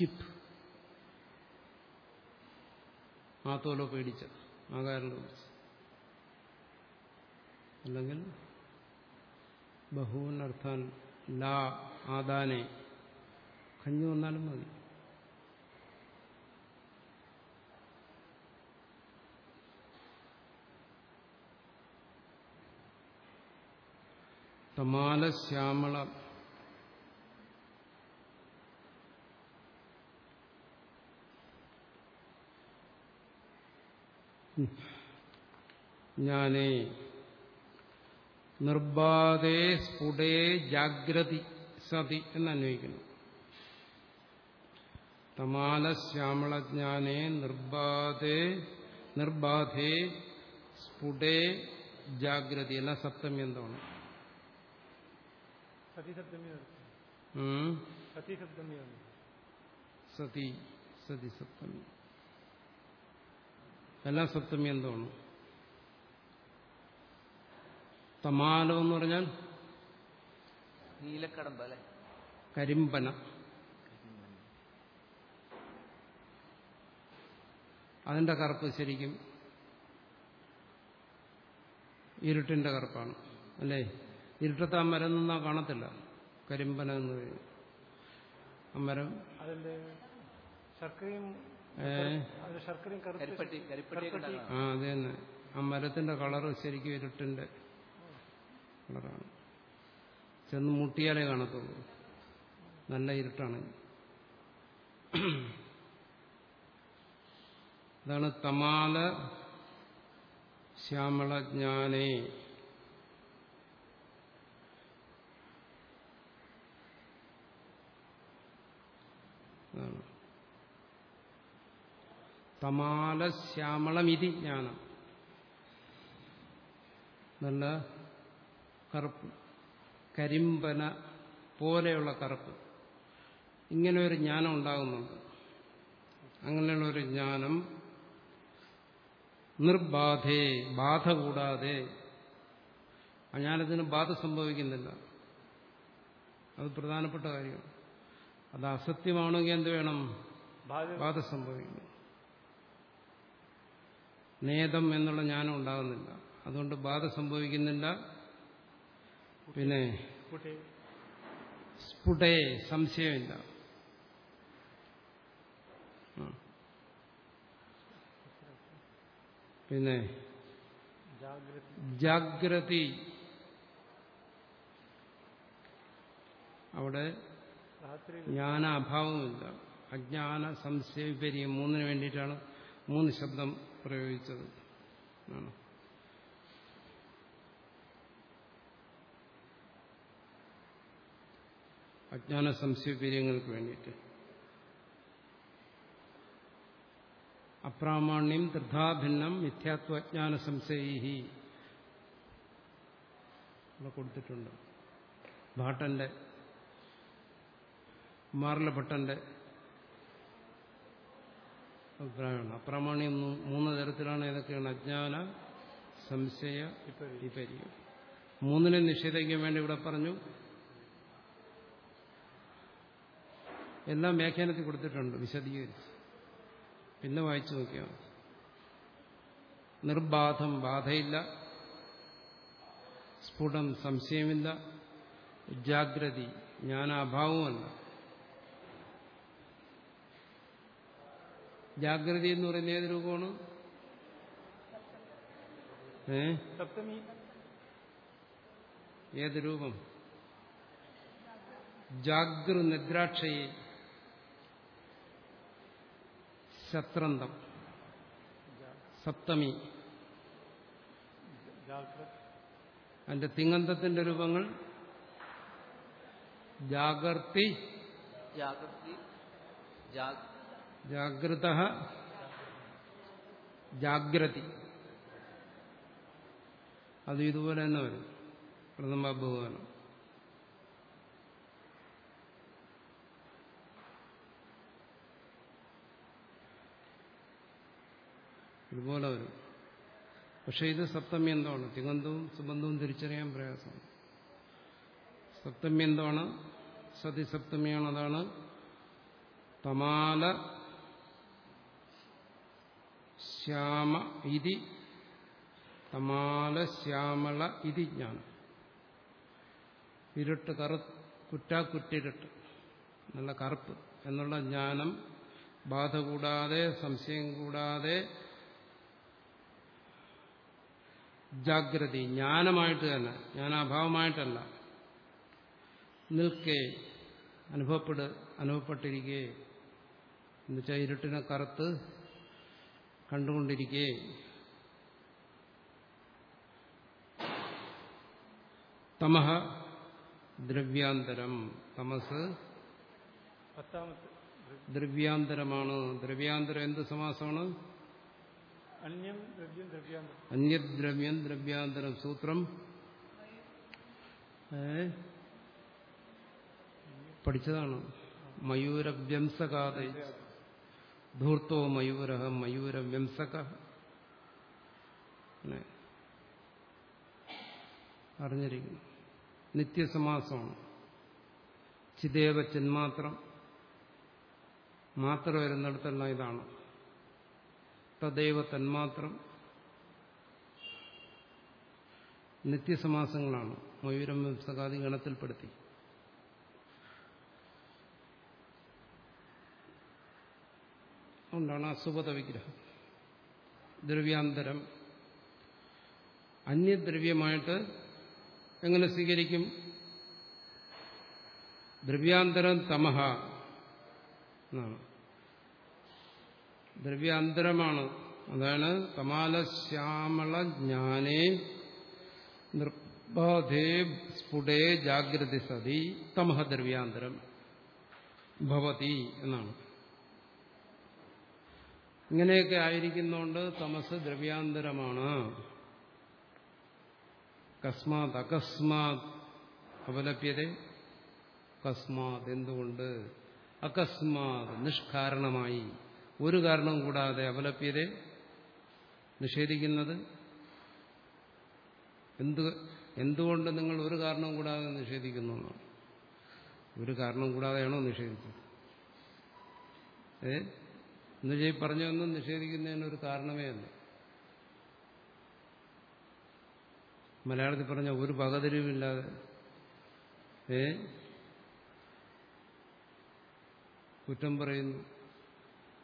കിപ്പ് ആത്തോലോ പേടിച്ച. കുറിച്ച് അല്ലെങ്കിൽ ബഹൂനർത്ഥാൻ ലാ ആദാനെ. കഞ്ഞു വന്നാലും മതി. തമാല ശ്യാമള. ജ്ഞാനേ നിർബാധേ സ്ഫുടേ ജാഗ്രതി സതി എന്നന്വയിക്കുന്നു തമാല ശ്യാമളജ്ഞാനേ നിർബാധേ നിർബാധേ സ്ഫുടേ ജാഗ്രതി എല്ലാം സപ്തമി എന്താണ്? സതി സതി സപ്തമി. എല്ലാം സപ്തമി എന്താണ്? തമാലം എന്ന് പറഞ്ഞാൽ നീലക്കടമ്പ് അല്ലെ? കരിമ്പന. അതിന്റെ കറുപ്പ് ശരിക്കും ഇരുട്ടിന്റെ കറുപ്പാണ് അല്ലേ? ഇരുട്ടത്ത് ആ മരം നിന്നാ കാണത്തില്ല കരിമ്പന എന്ന് പറയും ആ മരം അതിന്റെ ശർക്കരയും ആ അതെ തന്നെ ആ മരത്തിന്റെ കളറ് ശരിക്കും ഇരുട്ടിന്റെ കളറാണ് ചെന്ന് മുട്ടിയാലേ കാണത്തുള്ളൂ. നല്ല ഇരുട്ടാണ്. അതാണ് തമാല ശ്യാമളജ്ഞാനേ തമാല ശ്യാമളമിതി ജ്ഞാനം. നല്ല കറുപ്പ്. കരിമ്പന പോലെയുള്ള കറുപ്പ്. ഇങ്ങനെ ഒരു ജ്ഞാനം ഉണ്ടാകുന്നുണ്ട്. അങ്ങനെയുള്ള ഒരു ജ്ഞാനം നിർബാധേ ബാധ കൂടാതെ. ആ ജ്ഞാനത്തിന് ബാധ സംഭവിക്കുന്നില്ല. അത് പ്രധാനപ്പെട്ട കാര്യമാണ് അത് അസത്യമാണെങ്കിൽ എന്ത് വേണം? ബാധ ബാധ സംഭവിക്കുന്നു. നേതം എന്നുള്ള ജ്ഞാനം ഉണ്ടാകുന്നില്ല. അതുകൊണ്ട് ബാധ സംഭവിക്കുന്നില്ല. പിന്നെ സ്ഫുടേ. സംശയമില്ല. പിന്നെ ജാഗ്രത. ജാഗ്രതി. അവിടെ ജ്ഞാന അഭാവമില്ല അജ്ഞാന സംശയ വിപര്യം മൂന്നിന് വേണ്ടിയിട്ടാണ് മൂന്ന് ശബ്ദം പ്രയോഗിച്ചത്. ആണ്. അജ്ഞാന സംശയ വിപര്യങ്ങൾക്ക് വേണ്ടിയിട്ട്. അപ്രാമാണ്യം ത്രിധാഭിന്നം മിഥ്യാത്വജ്ഞാന സംശയി ഇവിടെ കൊടുത്തിട്ടുണ്ട്. ഭാട്ടന്റെ മാർലഭട്ടന്റെ അഭിപ്രായമാണ്. അപ്രാമാണ്യം മൂന്ന് തരത്തിലാണ് ഏതൊക്കെയാണ്? അജ്ഞാന സംശയ വിപര്യം. മൂന്നിനെ നിഷേധിക്കാൻ വേണ്ടി ഇവിടെ പറഞ്ഞു. എല്ലാം വ്യാഖ്യാനത്തിൽ കൊടുത്തിട്ടുണ്ട് വിശദീകരിച്ച്. പിന്നെ വായിച്ചു നോക്കിയാൽ നിർബാധം ബാധയില്ല. സ്ഫുടം സംശയമില്ല. ജാഗ്രതി ജ്ഞാനാഭാവമല്ല. ജാഗ്രതി എന്ന് പറയുന്ന ഏത് രൂപമാണ്? ഏ? ഏത് രൂപം? ജാഗൃ നിദ്രാക്ഷയെ ശത്രന്തം സപ്തമി. അതിന്റെ തിങ്ങന്തത്തിന്റെ രൂപങ്ങൾ. ജാഗർത്തി. ജാഗ്രതി ജാഗ്. ജാഗ്രത. ജാഗ്രതി. അത് ഇതുപോലെ തന്നെ വരും. പ്രഥമ ബഹുമാനം ഇതുപോലെ വരും. പക്ഷെ ഇത് സപ്തമി എന്താണ്? തിങ്ങന്തവും സുബന്ധവും തിരിച്ചറിയാൻ പ്രയാസമാണ് സപ്തമി എന്താണ്? സതിസപ്തമിയാണ് അതാണ് തമാല ശ്യാമ ഇതി തമാല ശ്യാമള ഇതി ജ്ഞാനം. ഇരുട്ട് കറു കുറ്റാക്കുറ്റിരുട്ട് നല്ല കറുപ്പ് എന്നുള്ള ജ്ഞാനം ബാധ കൂടാതെ സംശയം കൂടാതെ ജാഗ്രതി ജ്ഞാനമായിട്ട് തന്നെ ജ്ഞാനാഭാവമായിട്ടല്ല. നിൽക്കേ അനുഭവപ്പെട് അനുഭവപ്പെട്ടിരിക്കേ എന്നുവെച്ചാൽ ഇരുട്ടിനെ കറുത്ത് കണ്ടുകൊണ്ടിരിക്കേ. തമഹ ദ്രവ്യാന്തരം തമസ് ദ്രവ്യാന്തരമാണ്. ദ്രവ്യാന്തരം എന്ത് സമാസമാണ്? അന്യദ്രവ്യം ദ്രവ്യാന്തരം. സൂത്രം. പഠിച്ചതാണ്. മയൂരവ്യംസകാത. ധൂർത്തോ മയൂര മയൂരവ്യംസക. അറിഞ്ഞിരിക്കുന്നു. നിത്യസമാസമാണ്. ചിദേവ ചിന്മാത്രം. മാത്രം വരുന്നിടത്തെല്ലാം ഇതാണ്. തദൈവ തന്മാത്രം നിത്യസമാസങ്ങളാണ്. മയൂരം വംസകാദി ഗണത്തിൽപ്പെടുത്തി. അതുകൊണ്ടാണ് അസുപത വിഗ്രഹം. ദ്രവ്യാന്തരം. അന്യദ്രവ്യമായിട്ട് എങ്ങനെ സ്വീകരിക്കും? ദ്രവ്യാന്തരം തമഹ എന്നാണ്. ദ്രവ്യാന്തരമാണ്. അതാണ് കമാലശ്യാമള ജ്ഞാനേ നിർബാധേ സ്ഫുടേ ജാഗ്രതി സതി തമഹ ദ്രവ്യാന്തരം ഭവതി എന്നാണ്. ഇങ്ങനെയൊക്കെ ആയിരിക്കുന്നതുകൊണ്ട് തമസ് ദ്രവ്യാന്തരമാണ്. കസ്മാത് അകസ്മാത് അപലപ്യത കസ്മാത് എന്തുകൊണ്ട്? അകസ്മാത് നിഷ്കാരണമായി. ഒരു കാരണവും കൂടാതെ അപലപ്യതയെ നിഷേധിക്കുന്നത് എന്ത് എന്തുകൊണ്ട് നിങ്ങൾ ഒരു കാരണവും കൂടാതെ നിഷേധിക്കുന്നു എന്നാണ്. ഒരു കാരണം കൂടാതെയാണോ നിഷേധിച്ചത്? ഏ? എന്നുവെച്ചാൽ ഈ പറഞ്ഞൊന്നും നിഷേധിക്കുന്നതിന് ഒരു കാരണമേ അല്ല. മലയാളത്തിൽ പറഞ്ഞ ഒരു പകതിരിവില്ലാതെ ഏ? കുറ്റം പറയുന്നു.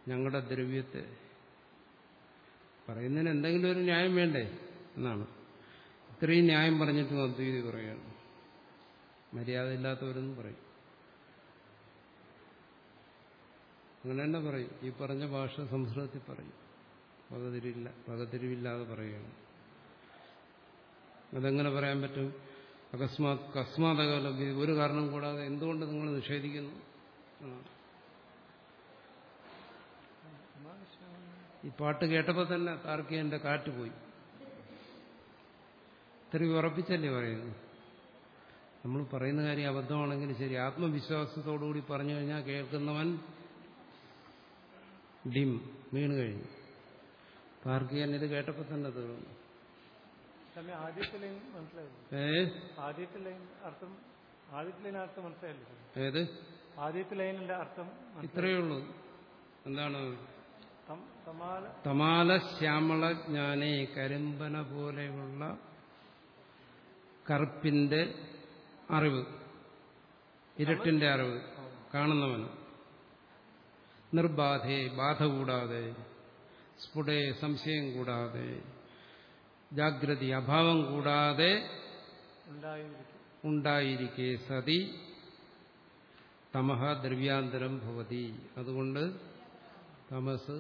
ഞങ്ങളുടെ ദ്രവ്യത്തെ. പറയുന്നതിന് എന്തെങ്കിലും ഒരു ന്യായം വേണ്ടേ? എന്നാണ്. ഇത്രയും ന്യായം പറഞ്ഞിട്ടും അദ്വൈതി പറയുകയാണ് മര്യാദയില്ലാത്തവരെന്ന് പറയും. അങ്ങനെ തന്നെ പറയും. ഈ പറഞ്ഞ ഭാഷ സംസ്കൃതത്തിൽ പറയും. പകതിരില്ല പകതിരിവില്ലാതെ പറയുകയാണ്. അതെങ്ങനെ പറയാൻ പറ്റും? അകസ്മാത് കസ്മാതകാലം ഒരു കാരണം കൂടാതെ എന്തുകൊണ്ട് നിങ്ങൾ നിഷേധിക്കുന്നു എന്നാണ് ഈ പാട്ട് കേട്ടപ്പോൾ തന്നെ താർക്കിയന്റെ കാറ്റ് പോയി. ഇത്രയും ഉറപ്പിച്ചല്ലേ പറയുന്നു? നമ്മൾ പറയുന്ന കാര്യം അബദ്ധമാണെങ്കിൽ ശരി. ആത്മവിശ്വാസത്തോടുകൂടി പറഞ്ഞു കഴിഞ്ഞാൽ കേൾക്കുന്നവൻ ഡിം വീണ് കഴിഞ്ഞു. താർക്കികൻ ഇത് കേട്ടപ്പോൾ തന്നെ തീർന്നു. ഏത്? ഇത്രയേ ഉള്ളൂ. എന്താണ്? തമാല തമാല ശ്യാമള ജ്ഞാനേ കരിമ്പന പോലെയുള്ള കറുപ്പിന്റെ അറിവ് ഇരട്ടിന്റെ അറിവ് കാണുന്നവൻ നിർബാധേ ബാധ കൂടാതെ സ്ഫുടേ സംശയം കൂടാതെ ജാഗ്രതി അഭാവം കൂടാതെ ഉണ്ടായിരിക്കും സതി തമഹ ദ്രവ്യാന്തരം ഭവതി. അതുകൊണ്ട് തമസ്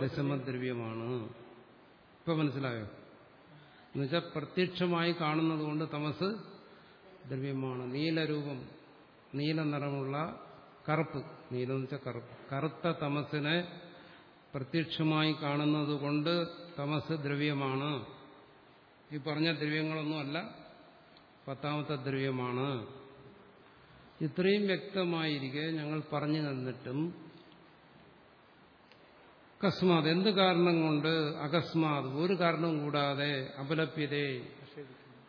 ദശമദ്രവ്യമാണ് ഇപ്പൊ മനസ്സിലായോ? എന്നുവെച്ചാൽ പ്രത്യക്ഷമായി കാണുന്നത് കൊണ്ട് തമസ് ദ്രവ്യമാണ്. നീലരൂപം നീല നിറമുള്ള കറുപ്പ്. നീലം എന്ന് വെച്ചാൽ കറുപ്പ്. കറുത്ത തമസിനെ പ്രത്യക്ഷമായി കാണുന്നത് കൊണ്ട് തമസ് ദ്രവ്യമാണ്. ഈ പറഞ്ഞ ദ്രവ്യങ്ങളൊന്നുമല്ല പത്താമത്തെ ദ്രവ്യമാണ്. ഇത്രയും വ്യക്തമായിരിക്കെ ഞങ്ങൾ പറഞ്ഞു തന്നിട്ടും അകസ്മാത്. എന്ത് കാരണം കൊണ്ട് അകസ്മാത്? ഒരു കാരണം കൂടാതെ അപലപ്യതേ.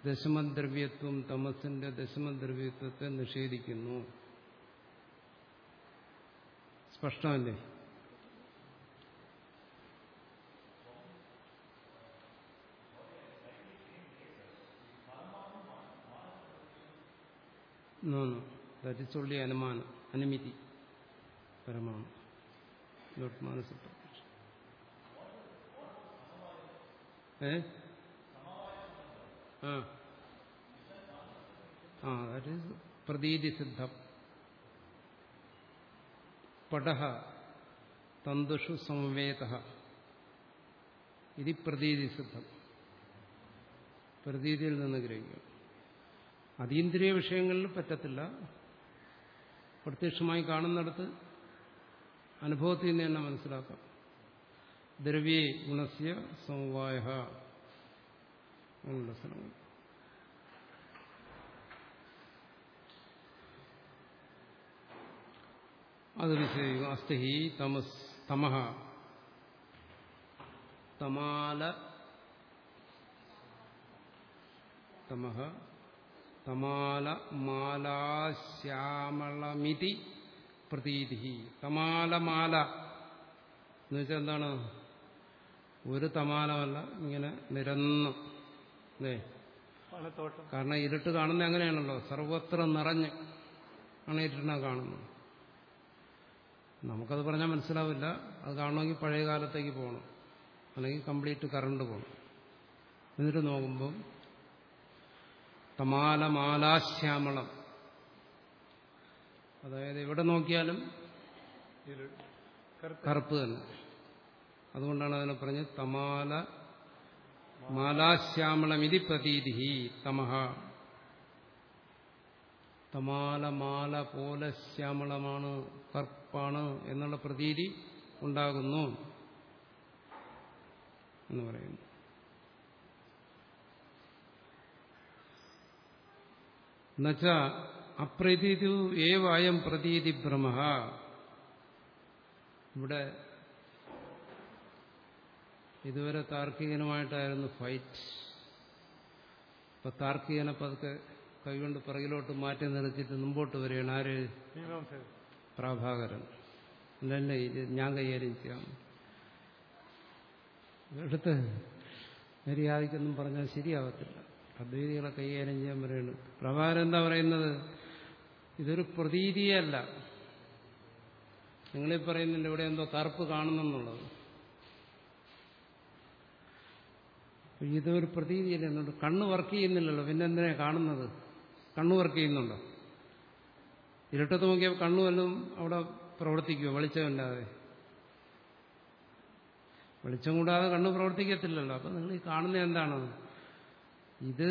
ദശമദ്രവ്യത്വം തമസിന്റെ ദശമദ്രവ്യത്വത്തെ നിഷേധിക്കുന്നു. സ്പഷ്ടമല്ലേ? ധരിച്ചുള്ളി അനുമാനം. അനുമിതി. പരമാണ്. ലോട്ട് മാനസ പ്രത്യക്ഷം ഏ? ആ. ആ പ്രതീതി സിദ്ധം. പടഹ തന്തുഷു സംവേദ ഇത് പ്രതീതി സിദ്ധം. പ്രതീതിയിൽ നിന്ന് ഗ്രഹിക്കും. അതീന്ദ്രിയ വിഷയങ്ങളിൽ പറ്റത്തില്ല. പ്രത്യക്ഷമായി കാണുന്നിടത്ത് അനുഭവത്തിൽ നിന്ന് തന്നെ മനസ്സിലാക്കാം. ദ്രവ്യേ ഗുണസ്യ സമവായ അത് വിശദീകരിക്കും അസ്ഥി തമസ് തമഹ. തമാല തമഹ. തമാല മാലാശ്യാമളമിതി പ്രതീതി തമാലമാല എന്ന് വെച്ചാൽ എന്താണ്? ഒരു തമാലമല്ല ഇങ്ങനെ നിരന്ന്. അല്ലേ കാരണം ഇരുട്ട് കാണുന്ന അങ്ങനെയാണല്ലോ സർവത്ര നിറഞ്ഞ് ആണ് ഇരുട്ടിനെ കാണുന്നത്. നമുക്കത് പറഞ്ഞാൽ മനസ്സിലാവില്ല. അത് കാണണമെങ്കിൽ പഴയ കാലത്തേക്ക് പോകണം. അല്ലെങ്കിൽ കംപ്ലീറ്റ് കറണ്ട് പോകണം. എന്നിട്ട് നോക്കുമ്പം തമാലമാലാശ്യാമളം. അതായത് എവിടെ നോക്കിയാലും കറുപ്പ് തന്നെ. അതുകൊണ്ടാണ് അതിനെ പറഞ്ഞത് തമാല മാലാശ്യാമളമിതി പ്രതീതി തമഹ. തമാല മാല പോലെ ശ്യാമളമാണ് കർപ്പാണ് എന്നുള്ള പ്രതീതി ഉണ്ടാകുന്നു എന്ന് പറയുന്നു. എന്നുവച്ച അപ്രതീതി ഏവായം പ്രതീതി ഭ്രമ ഇവിടെ ഇതുവരെ താർക്കികനുമായിട്ടായിരുന്നു ഫൈറ്റ് ഇപ്പൊ താർക്കികനെ പതുക്കെ കൈകൊണ്ട് പിറകിലോട്ട് മാറ്റി നിർത്തിയിട്ട് മുമ്പോട്ട് വരികയാണ്. ആര്? പ്രഭാകരൻ. അല്ലല്ലേ ഇത് ഞാൻ കൈകാര്യം ചെയ്യാം. എടുത്ത് മര്യാദയ്ക്കൊന്നും പറഞ്ഞാൽ ശരിയാവത്തില്ല. അദ്വൈതികളെ കൈകാര്യം ചെയ്യാൻ പറയുന്നു പ്രഭാകരൻ എന്താ പറയുന്നത്? ഇതൊരു പ്രതീതിയല്ല. നിങ്ങളീ പറയുന്നില്ല ഇവിടെ എന്തോ കറുപ്പ് കാണുന്നെന്നുള്ളത് ഇതൊരു പ്രതീതി എന്നുണ്ട് കണ്ണ് വർക്ക് ചെയ്യുന്നില്ലല്ലോ. പിന്നെ എന്തിനാ കാണുന്നത്? കണ്ണ് വർക്ക് ചെയ്യുന്നുണ്ടോ? ഇരുട്ടത്ത് നോക്കിയാൽ കണ്ണു വല്ലതും അവിടെ പ്രവർത്തിക്കുമോ വെളിച്ചമില്ലാതെ വെളിച്ചം കൂടാതെ കണ്ണ് പ്രവർത്തിക്കത്തില്ലല്ലോ. അപ്പൊ നിങ്ങൾ ഈ കാണുന്നത് എന്താണ്? ഇത്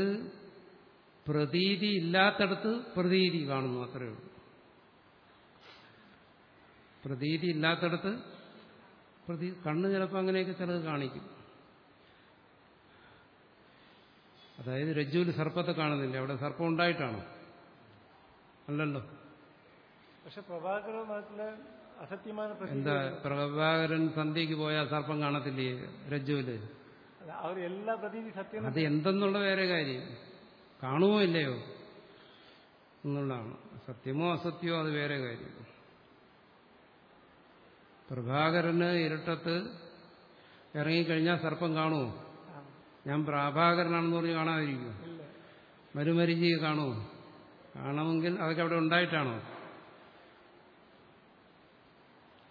പ്രതീതി ഇല്ലാത്തടത്ത് പ്രതീതി കാണുന്നു. അത്രയേ ഉള്ളൂ. പ്രതീതി ഇല്ലാത്തടത്ത് പ്രതി കണ്ണ് ചിലപ്പോൾ അങ്ങനെയൊക്കെ ചിലത് കാണിക്കും. അതായത് രജ്ജുവിൽ സർപ്പത്തെ കാണുന്നില്ല? അവിടെ സർപ്പം ഉണ്ടായിട്ടാണ്? അല്ലല്ലോ. പക്ഷെ പ്രഭാകര അസത്യമായ എന്താ പ്രഭാകരൻ സന്ധ്യക്ക് പോയാൽ സർപ്പം കാണത്തില്ലേ രജ്ജുവിൽ? അവർ എല്ലാ പ്രതീതി സത്യം അത് എന്തെന്നുള്ള വേറെ കാര്യം. കാണുമോ ഇല്ലയോ? എന്നുള്ളതാണ്. സത്യമോ അസത്യമോ അത് വേറെ കാര്യം. പ്രഭാകരന് ഇരട്ടത്ത് ഇറങ്ങിക്കഴിഞ്ഞാൽ സർപ്പം കാണുമോ ഞാൻ പ്രാഭാകരനാണെന്ന് പറഞ്ഞ് കാണാതിരിക്കുമോ ഇല്ല മരുമരിചിയെ കാണുമോ? കാണുമെങ്കിൽ അതൊക്കെ അവിടെ ഉണ്ടായിട്ടാണോ?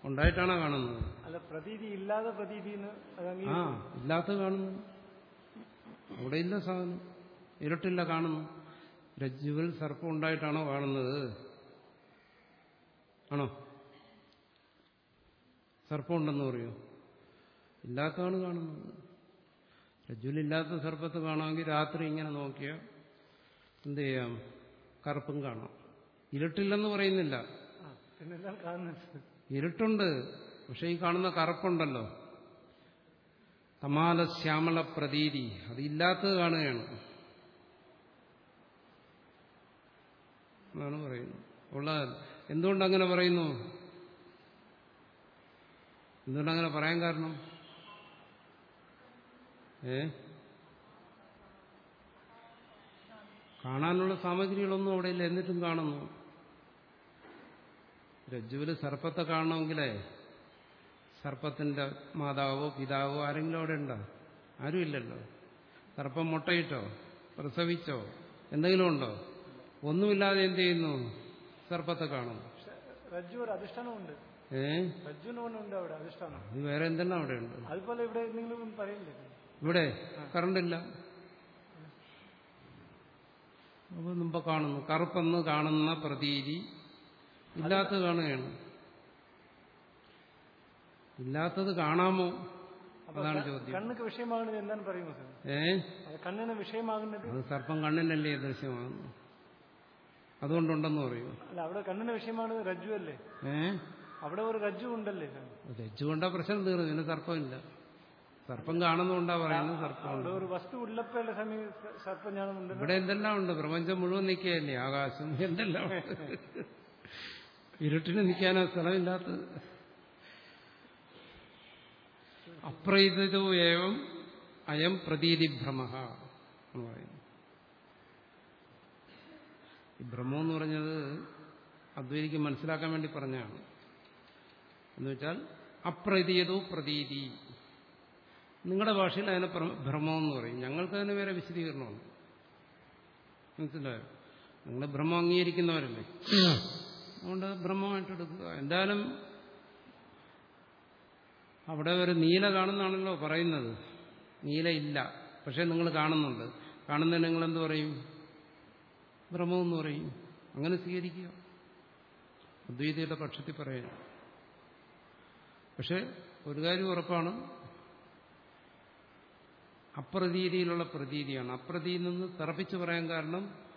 ഉണ്ടായിട്ടാണോ കാണുന്നത്? അല്ല പ്രതീതി ഇല്ലാതെ പ്രതീതി ആ ഇല്ലാത്ത കാണുന്നു. അവിടെ ഇല്ല സാധനം. ഇരുട്ടില്ല കാണുന്നു. രജ്ജുവിൽ സർപ്പം ഉണ്ടായിട്ടാണോ കാണുന്നത്? ആണോ? സർപ്പം ഉണ്ടെന്ന് പറയൂ. ഇല്ലാത്തതാണ് കാണുന്നത്. രജ്ജുവിലില്ലാത്ത സർപ്പത്ത് കാണാമെങ്കിൽ രാത്രി ഇങ്ങനെ നോക്കിയാൽ എന്ത് ചെയ്യാം? കറുപ്പും കാണാം. ഇരുട്ടില്ലെന്ന് പറയുന്നില്ല. ഇരുട്ടുണ്ട്. പക്ഷെ ഈ കാണുന്ന കറുപ്പുണ്ടല്ലോ. തമാല ശ്യാമള പ്രതീതി. അതില്ലാത്തത് കാണുകയാണ്. എന്നാണ് പറയുന്നത്. ഉള്ള എന്തുകൊണ്ട് അങ്ങനെ പറയുന്നു? എന്തുകൊണ്ടങ്ങനെ പറയാൻ കാരണം? ഏ? കാണാനുള്ള സാമഗ്രികളൊന്നും അവിടെ ഇല്ല എന്നിട്ടും കാണുന്നു. രജ്ജുവിൽ സർപ്പത്തെ കാണണമെങ്കിലേ സർപ്പത്തിന്റെ മാതാവോ പിതാവോ ആരെങ്കിലും അവിടെ ഉണ്ടോ? ആരും ഇല്ലല്ലോ. സർപ്പം മുട്ടയിട്ടോ പ്രസവിച്ചോ എന്തെങ്കിലും ഉണ്ടോ? ഒന്നുമില്ലാതെ എന്ത് ചെയ്യുന്നു? സർപ്പത്തെ കാണുന്നു. ഏഹ് അധിഷ്ഠാനമുണ്ട്. ഏ? റജ്ജുനോനുണ്ട് അവിടെ അധിഷ്ഠാനം. ഇത് വേറെ എന്തെല്ലാം അവിടെ ഉണ്ട്? അതുപോലെ ഇവിടെ എന്തെങ്കിലും പറയില്ലേ ഇവിടെ കറണ്ടില്ല. അപ്പൊ മുമ്പ് കാണുന്നു. കറുപ്പെന്ന് കാണുന്ന പ്രതീതി ഇല്ലാത്തത് കാണുകയാണ് ഇല്ലാത്തത് കാണാമോ? അതാണ് ചോദ്യം. കണ്ണുക്ക് വിഷയമാകുന്നത് എന്താണ് പറയുന്നത് ഏ? അത് കണ്ണിന് വിഷയമാകുന്നത് അത് സർപ്പം കണ്ണിനല്ലേ ദൃശ്യമാകുന്നു അതുകൊണ്ടുണ്ടെന്ന് പറയൂ. അല്ല അവിടെ കണ്ണിന് വിഷയമാകുന്നത് റജ്ജു അല്ലേ ഏ? അവിടെ ഒരു റജ്ജു ഉണ്ടല്ലേ റജ്ജു കൊണ്ടാ പ്രശ്നം തീർന്നു പിന്നെ സർപ്പമില്ല. സർപ്പം കാണുന്നുകൊണ്ടാ പറയുന്നത് അവിടെ ഒരു വസ്തു ഉള്ളപ്പോഴുള്ള സമയം സർപ്പം ഞാനുണ്ട് ഇവിടെ എന്തെല്ലാം ഉണ്ട്? പ്രപഞ്ചം മുഴുവൻ നിൽക്കുകയല്ലേ? ആകാശം എന്തെല്ലാം ഉണ്ട്? ഇരുട്ടിന് നിൽക്കാനോ സ്ഥലമില്ലാത്തത്. അപ്രൈതോ ഏവം അയം പ്രതീതിഭ്രമ എന്ന് പറയുന്നു. ഈ ഭ്രമം എന്ന് പറഞ്ഞത് അദ്വൈതിക്ക് മനസ്സിലാക്കാൻ വേണ്ടി പറഞ്ഞാണ് എന്നുവെച്ചാൽ അപ്രതീതോ പ്രതീതി. നിങ്ങളുടെ ഭാഷയിൽ അതിനെ ഭ്രമമെന്ന് പറയും. ഞങ്ങൾക്ക് അതിന് വേറെ വിശദീകരണമുണ്ട്. മനസ്സിലായോ? നിങ്ങൾ ഭ്രമം അംഗീകരിക്കുന്നവരല്ലേ? അതുകൊണ്ട് ഭ്രമമായിട്ട് എടുക്കുക. എന്തായാലും അവിടെ ഒരു നീല കാണുന്നതാണല്ലോ പറയുന്നത്. നീല ഇല്ല. പക്ഷെ നിങ്ങൾ കാണുന്നുണ്ട്. കാണുന്നതിന് നിങ്ങൾ എന്ത് പറയും? ഭ്രമമെന്ന് പറയും. അങ്ങനെ സ്വീകരിക്കുക. അദ്വൈതയുടെ പക്ഷത്തിൽ പറയാൻ പക്ഷെ ഒരു കാര്യം ഉറപ്പാണ്. അപ്രതീതിയിലുള്ള പ്രതീതിയാണ്. അപ്രതീതിയിൽ നിന്ന് തറപ്പിച്ച് പറയാൻ കാരണം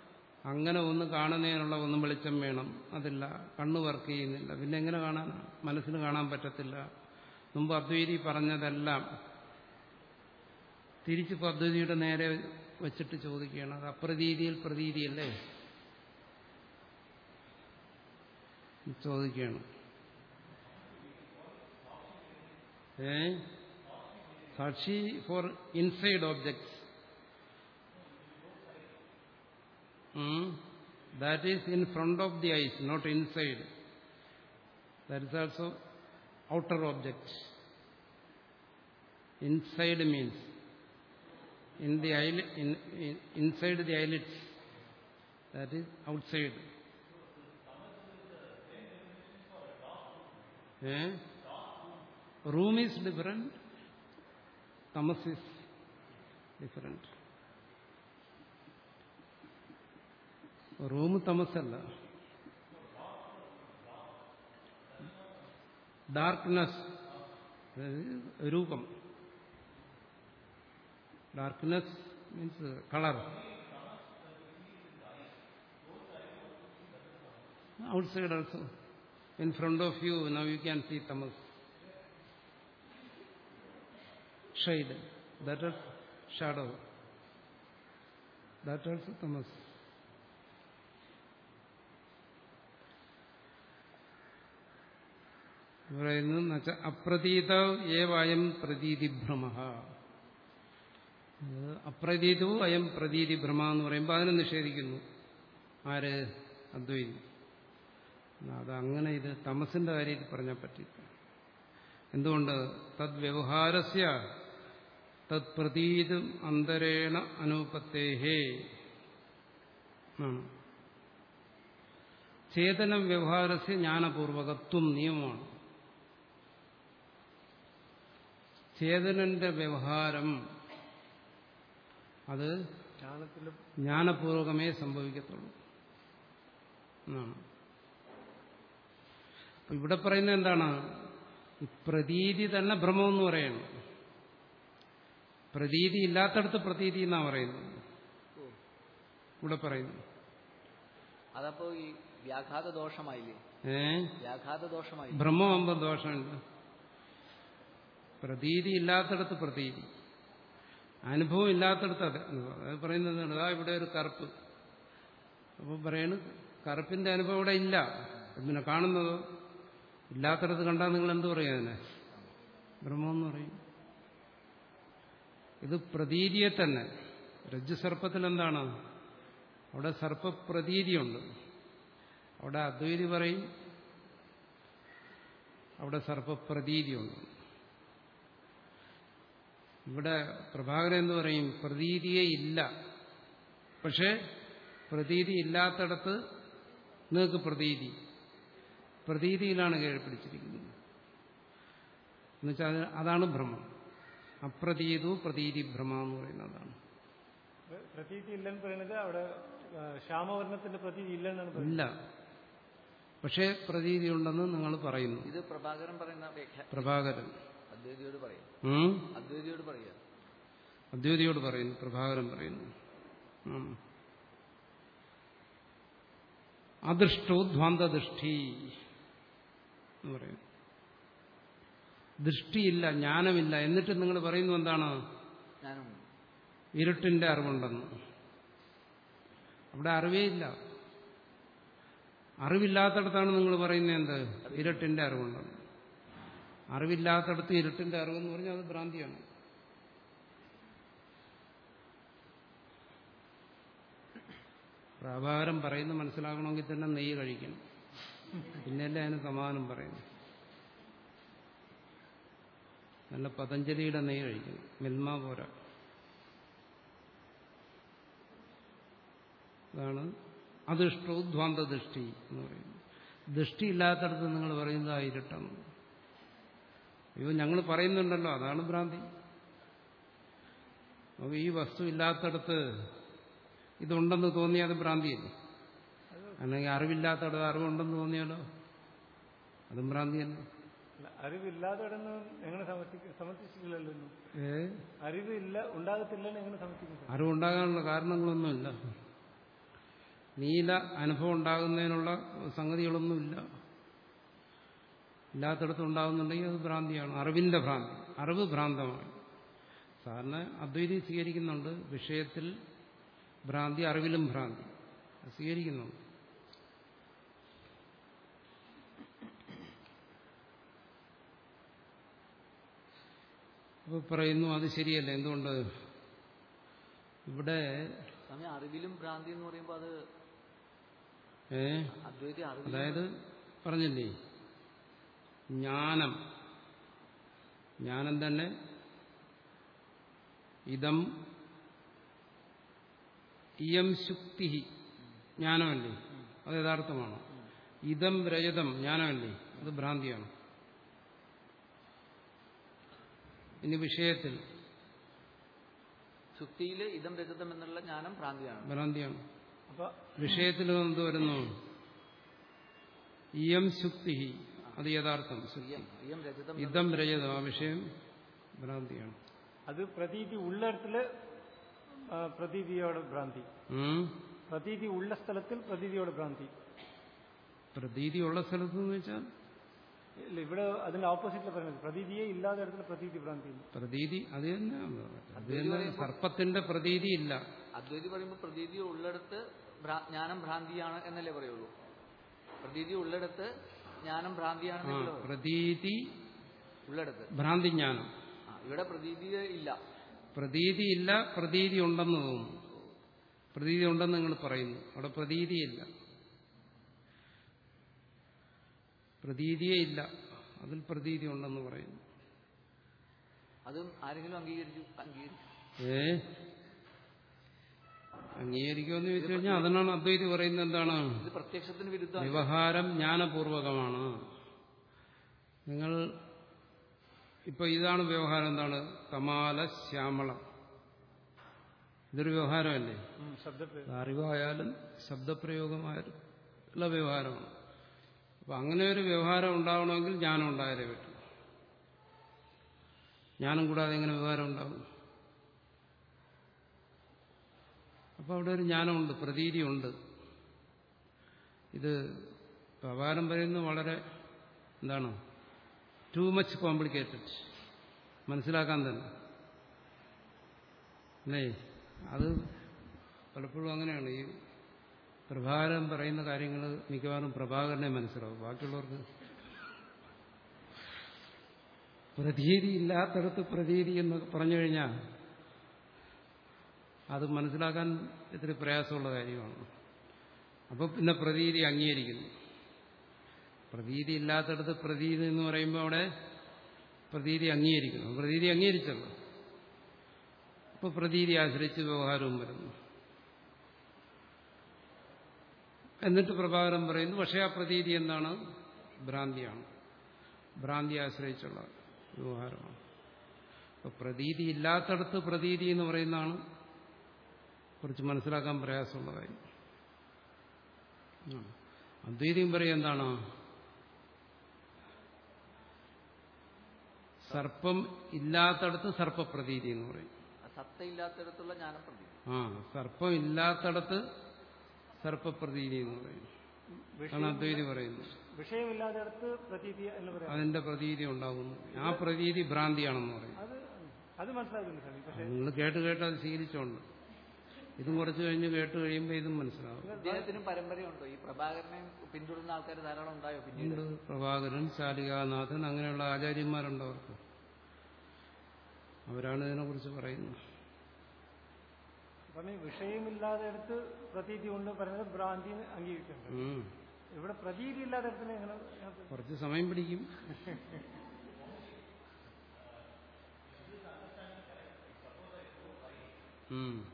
അങ്ങനെ ഒന്ന് കാണുന്നതിനുള്ള ഒന്നും വെളിച്ചം വേണം. അതില്ല. കണ്ണു വർക്ക് ചെയ്യുന്നില്ല. പിന്നെ എങ്ങനെ കാണാൻ? മനസ്സിന് കാണാൻ പറ്റത്തില്ല. മുമ്പ് അദ്വൈതി പറഞ്ഞതെല്ലാം തിരിച്ച് പദ്ധതിയുടെ നേരെ വെച്ചിട്ട് ചോദിക്കുകയാണ്. അത് അപ്രതീതിയിൽ പ്രതീതിയല്ലേ? ചോദിക്കുകയാണ്. ഏ? Sakshi for inside objects. Hmm? That is in front of the eyes, not inside. That is also outer objects. Inside means in the eyelid, inside the eyelids. That is outside. Eh? Room is different. Tamas is different. റൂം തമസല്ല darkness രൂപം means uh, color outside also in front of you now you can see tamas shade that shadow that also tamas പറയുന്നു അപ്രതീത ഏവായം പ്രതീതിഭ്രമ. അത് അപ്രതീതവും അയം പ്രതീതി ഭ്രമ എന്ന് പറയുമ്പോൾ അതിനെ നിഷേധിക്കുന്നു. ആര്? അദ്വൈതി അത് അങ്ങനെ ഇത് തമസിന്റെ കാര്യത്തിൽ പറഞ്ഞാൽ പറ്റില്ല. എന്തുകൊണ്ട്? തദ് വ്യവഹാരസ്യ തത് പ്രതീതും അന്തരേണ അനുപത്തേഹേ. ചേതന വ്യവഹാരസ്യ ജ്ഞാനപൂർവകത്വം നിയമമാണ്. ചേതനന്റെ വ്യവഹാരം അത് ജ്ഞാനപൂർവകമേ സംഭവിക്കത്തുള്ളൂ. എന്നാണ് ഇവിടെ പറയുന്നത് എന്താണ്? പ്രതീതി തന്നെ ഭ്രമമെന്ന് പറയുന്നു പ്രതീതി ഇല്ലാത്തടത്ത് പ്രതീതി എന്നാ പറയുന്നത്? ഇവിടെ പറയുന്നു അതപ്പോ ഈ വ്യാഘാത ദോഷമായില്ലേ ഏ? വ്യാഘാത ദോഷമായി ബ്രഹ്മമാകുമ്പോ ദോഷമുണ്ട് പ്രതീതി. ഇല്ലാത്തടത്ത് പ്രതീതി അനുഭവം ഇല്ലാത്തടത്ത് അത് അത് പറയുന്നത് എന്താണ്? ഇവിടെ ഒരു കറുപ്പ്. അപ്പോൾ പറയണ് കറുപ്പിന്റെ അനുഭവം ഇവിടെ ഇല്ല. പിന്നെ കാണുന്നതോ? ഇല്ലാത്തടത്ത് കണ്ടാൽ നിങ്ങൾ എന്ത് പറയും അതിനെ? ബ്രഹ്മമെന്ന് പറയും. ഇത് പ്രതീതിയെ തന്നെ. രജ്ജുസർപ്പത്തിൽ എന്താണ് അവിടെ സർപ്പപ്രതീതിയുണ്ട്. അവിടെ അദ്വൈതി പറയും അവിടെ സർപ്പപ്രതീതിയുണ്ട്. ഇവിടെ പ്രഭാകരൻ എന്ന് പറയും? പ്രതീതിയെ ഇല്ല. പക്ഷെ പ്രതീതി ഇല്ലാത്തടത്ത് നിങ്ങൾക്ക് പ്രതീതി. പ്രതീതിയിലാണ് കീഴ്പിടിച്ചിരിക്കുന്നത് എന്നുവെച്ചാൽ അത് അതാണ് ഭ്രമം. അപ്രതീതു പ്രതീതി ഭ്രമ എന്ന് പറയുന്നതാണ്. പ്ര- പ്രതീതി ഇല്ലെന്ന് പറയുന്നത് അവിടെ ശ്യാമവർണത്തിന്റെ പ്രതീതി ഇല്ലെന്നാണ് പറയുന്നത്. ഇല്ല. പക്ഷേ പ്രതീതി ഉണ്ടെന്ന് നിങ്ങൾ പറയുന്നു. ഇത് പ്രഭാകരൻ പറയുന്ന പ്രഭാകരൻ. അദ്വൈതിയോട് പറയുന്നു? അദ്വൈതിയോട് പറയുക. അദ്വൈതിയോട് പറയുന്നു പ്രഭാകരൻ പറയുന്നു. അദൃഷ്ടോ ധ്വാന്തദൃഷ്ടി എന്ന് പറയുന്നു. ദൃഷ്ടിയില്ല ജ്ഞാനമില്ല. എന്നിട്ട് നിങ്ങൾ പറയുന്നു എന്താണ്? ഇരുട്ടിന്റെ അറിവുണ്ടെന്ന്. അവിടെ അറിവേ ഇല്ല. അറിവില്ലാത്തടത്താണ് നിങ്ങൾ പറയുന്നത് എന്ത്? ഇരുട്ടിന്റെ അറിവുണ്ടെന്ന്. അറിവില്ലാത്തടത്ത് ഇരുട്ടിന്റെ അറിവെന്ന് പറഞ്ഞാൽ അത് ഭ്രാന്തിയാണ്. പ്രഭാകരം പറയുന്നത് മനസ്സിലാക്കണമെങ്കിൽ തന്നെ നെയ്യ് കഴിക്കണം. പിന്നല്ലേ അതിന് സമാധാനം പറയുന്നു നല്ല പതഞ്ജലിയുടെ നെയ്യ് കഴിക്കുന്നു. മിൽമ പോരാ. അതാണ് അദൃഷ്ടവും ധ്വാന്തദൃഷ്ടി എന്ന് പറയുന്നത്. ദൃഷ്ടിയില്ലാത്തടത്ത് നിങ്ങൾ പറയുന്നത് ആ ഇരുട്ടാണ് അയ്യോ ഞങ്ങൾ പറയുന്നുണ്ടല്ലോ അതാണ് ഭ്രാന്തി. അപ്പോൾ ഈ വസ്തു ഇല്ലാത്തടത്ത് ഇതുണ്ടെന്ന് തോന്നിയാൽ അത് ഭ്രാന്തിയല്ലേ? അല്ലെങ്കിൽ അറിവില്ലാത്തടത്ത് അറിവുണ്ടെന്ന് തോന്നിയാലോ? അതും ഭ്രാന്തിയല്ലേ? അറിവില്ലാത്തവിടെന്ന് എങ്ങനെ സമർത്ഥിച്ചിട്ടില്ലല്ലോ അറിവില്ല ഉണ്ടാകത്തില്ലെന്ന് എങ്ങനെ സമർത്ഥിക്കുന്നു? അറിവുണ്ടാകാനുള്ള കാരണങ്ങളൊന്നുമില്ല. നീല അനുഭവം ഉണ്ടാകുന്നതിനുള്ള സംഗതികളൊന്നുമില്ല. ഇല്ലാത്തടത്ത് ഉണ്ടാകുന്നുണ്ടെങ്കിൽ അത് ഭ്രാന്തിയാണ്. അറിവിന്റെ ഭ്രാന്തി. അറിവ് ഭ്രാന്തമാണ്. സാറിന് അദ്വൈതി സ്വീകരിക്കുന്നുണ്ട്. വിഷയത്തിൽ ഭ്രാന്തി അറിവിലും ഭ്രാന്തി. സ്വീകരിക്കുന്നുണ്ട്. അപ്പോൾ പറയുന്നു അത് ശരിയല്ല. എന്തുകൊണ്ട്? ഇവിടെ അറിവിലും ഭ്രാന്തി എന്ന് പറയുമ്പോൾ അത് ഏ? അതായത് പറഞ്ഞില്ലേ? ജ്ഞാനം. ജ്ഞാനം തന്നെ ഇതം ഇയം ശുക്തി ജ്ഞാനമല്ലേ? അത് യഥാർത്ഥമാണ്. ഇതം രജതം. ജ്ഞാനമല്ലേ? അത് ഭ്രാന്തിയാണ്. ഇനി വിഷയത്തിൽ ശുക്തിയിൽ ഇതം രജതം എന്നുള്ള ജ്ഞാനം ഭ്രാന്തിയാണ്. ഭ്രാന്തിയാണ്. അപ്പൊ വിഷയത്തിൽ എന്ത് വരുന്നു? ഇയം ശുക്തി അത് യഥാർത്ഥം ഇതം രജതം. ആ വിഷയം ഭ്രാന്തിയാണ്. അത് പ്രതീതി ഉള്ളിടത്തിൽ പ്രതീതിയോട് ഭ്രാന്തി. പ്രതീതി ഉള്ള സ്ഥലത്തിൽ പ്രതീതിയോട് ഭ്രാന്തി. പ്രതീതി ഉള്ള സ്ഥലത്ത് എന്ന് വെച്ചാൽ ഇല്ല ഇവിടെ അതിന്റെ ഓപ്പോസിറ്റിൽ പറയുന്നത്. പ്രതീതിയെ ഇല്ലാതെ ഇടത്തിൽ പ്രതീതി ഭ്രാന്തി പ്രതീതി അത് തന്നെ. സർപ്പത്തിന്റെ പ്രതീതി ഇല്ല. അദ്വൈതി പറയുമ്പോൾ പ്രതീതി ഉള്ളിടത്ത് ജ്ഞാനം ഭ്രാന്തിയാണ് എന്നല്ലേ പറയുള്ളൂ? പ്രതീതി ഉള്ളിടത്ത് ജ്ഞാനം ഭ്രാന്തിയാണ് പ്രതീതി ഉള്ളിടത്ത്. ഭ്രാന്തി ജ്ഞാനം ഇവിടെ പ്രതീതി ഇല്ല. പ്രതീതി ഇല്ല പ്രതീതി ഉണ്ടെന്ന് തോന്നുന്നു. പ്രതീതി ഉണ്ടെന്ന് നിങ്ങൾ പറയുന്നു. അവിടെ പ്രതീതിയില്ല പ്രതീതിയേ ഇല്ല. അതിൽ പ്രതീതി ഉണ്ടെന്ന് പറയുന്നു. അതും ആരെങ്കിലും അംഗീകരിച്ചു? ഏ? അംഗീകരിക്കുമെന്ന് ചോദിച്ചു കഴിഞ്ഞാൽ അതിനാണ് അദ്വൈതി പറയുന്നത് എന്താണ്? പ്രത്യക്ഷത്തിന് വിരുദ്ധ വ്യവഹാരം ജ്ഞാനപൂർവകമാണ്. നിങ്ങൾ ഇപ്പൊ ഇതാണ് വ്യവഹാരം എന്താണ്? കമാല ശ്യാമളം. ഇതൊരു വ്യവഹാരമല്ലേ? അറിവായാലും ശബ്ദപ്രയോഗമായാലും ഉള്ള വ്യവഹാരമാണ്. അപ്പൊ അങ്ങനെ ഒരു വ്യവഹാരം ഉണ്ടാവണമെങ്കിൽ ജ്ഞാനം ഉണ്ടായാലേ പറ്റും. ജ്ഞാനം കൂടാതെ എങ്ങനെ വ്യവഹാരം ഉണ്ടാവും? അപ്പൊ അവിടെ ഒരു ജ്ഞാനമുണ്ട് പ്രതീതിയുണ്ട്. ഇത് വ്യവഹാരം പറയുന്നത് വളരെ എന്താണ്? ടു മച്ച് കോംപ്ലിക്കേറ്റഡ് മനസ്സിലാക്കാൻ തന്നെ. അല്ലേ? അത് പലപ്പോഴും അങ്ങനെയാണ്. ഈ പ്രഭാകരൻ പറയുന്ന കാര്യങ്ങൾ മിക്കവാറും പ്രഭാകരനെ മനസ്സിലാവും. ബാക്കിയുള്ളവർക്ക് പ്രതീതി ഇല്ലാത്തടത്ത് പ്രതീതി എന്ന് പറഞ്ഞു കഴിഞ്ഞാൽ അത് മനസ്സിലാക്കാൻ ഇത്തിരി പ്രയാസമുള്ള കാര്യമാണ്. അപ്പോൾ പിന്നെ പ്രതീതി അംഗീകരിക്കുന്നു. പ്രതീതി ഇല്ലാത്തടത്ത് പ്രതീതി എന്ന് പറയുമ്പോൾ അവിടെ പ്രതീതി അംഗീകരിക്കുന്നു. പ്രതീതി അംഗീകരിച്ചല്ലോ. അപ്പോൾ പ്രതീതി ആശ്രയിച്ച് വ്യവഹാരവും വരുന്നു. എന്നിട്ട് പ്രഭാകരൻ പറയുന്നു പക്ഷേ ആ പ്രതീതി എന്താണ്? ഭ്രാന്തിയാണ്. ഭ്രാന്തി ആശ്രയിച്ചുള്ള വ്യവഹാരമാണ്. അപ്പൊ പ്രതീതി ഇല്ലാത്തടത്ത് പ്രതീതി എന്ന് പറയുന്നതാണ് കുറച്ച് മനസ്സിലാക്കാൻ പ്രയാസമുള്ള കാര്യം. അദ്വൈതം പറയും എന്താണ്? സർപ്പം ഇല്ലാത്തടത്ത് സർപ്പപ്രതീതി എന്ന് പറയും. സത്ത ഇല്ലാത്തടത്തുള്ള ജ്ഞാനപ്രതീതി. ആ സർപ്പം ഇല്ലാത്തടത്ത് സർപ്പപ്രതീതി എന്ന് പറയുന്നു അദ്വൈതി പറയുന്നത്. വിഷയമില്ലാത്തടത്ത് പ്രതീതി എന്ന് പറയാം. അതിന്റെ പ്രതീതി ഉണ്ടാകുന്നു. ആ പ്രതീതി ഭ്രാന്തിയാണെന്ന് പറയും. അത് അത് മനസ്സിലാക്കുന്നു നിങ്ങൾ കേട്ട് കേട്ട് അത് സ്വീകരിച്ചോണ്ട് ഇതും കുറച്ച് കഴിഞ്ഞ് കേട്ട് കഴിയുമ്പോൾ ഇതും മനസ്സിലാവും. അദ്ദേഹത്തിനും പരമ്പരയുണ്ടോ? ഈ പ്രഭാകരനെ പിന്തുടരുന്ന ആൾക്കാർ ധാരാളം ഉണ്ടായോ പിന്നീട്? പ്രഭാകരൻ ശാലികാനാഥൻ അങ്ങനെയുള്ള ആചാര്യന്മാരുണ്ടോ അവർക്ക്. അവരാണ് ഇതിനെക്കുറിച്ച് പറയുന്നത്. സ്വാമി വിഷയമില്ലാത്തടത്ത് പ്രതീതി കൊണ്ട് പറയുന്നത് ഭ്രാന്തി അംഗീകരിക്കുന്നു. ഇവിടെ പ്രതീതി ഇല്ലാതെ എടുത്തിനെ എങ്ങനെ- കുറച്ച് സമയം പിടിക്കും ഉം.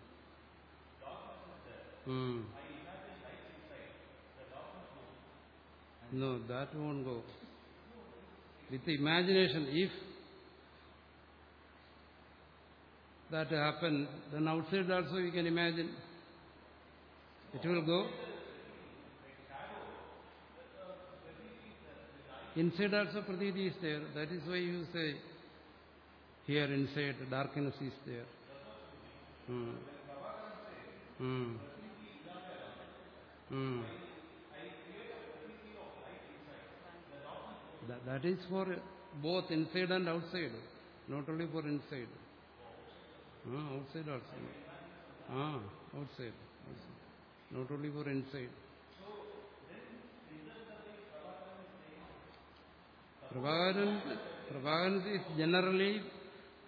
ഉം. No, that won't go. With the imagination, if that happens, then outside also you can imagine. It will go. Inside also pratiti is there. That is why you say here inside darkness is there. Hmm. Hmm. Hmm. That, that is for both inside and outside, not only for inside. ആ outside ആ outside not only for inside Prabhakaran Prabhakaran is generally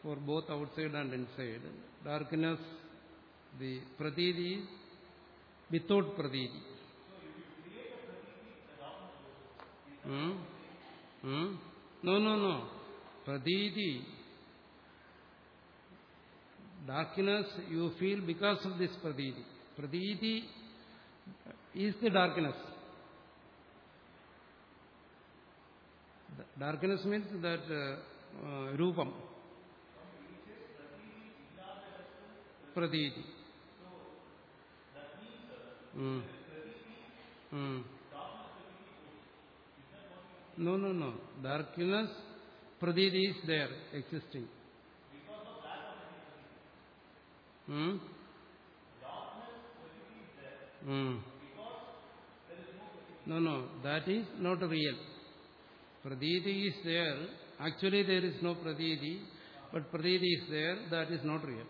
for both outside and inside darkness the പ്രതീതി without പ്രതീതി no no no പ്രതീതി Darkness you feel because of this pratiti. Pratiti is the darkness. Darkness means that uh, uh, rupam. Pratiti. Hmm. Hmm. No, no, no. Darkness, praditi is there, existing. Hmm? Hmm. No, no, that is not real. Praditi is there. Actually, there is no praditi, but praditi is there. That is not real.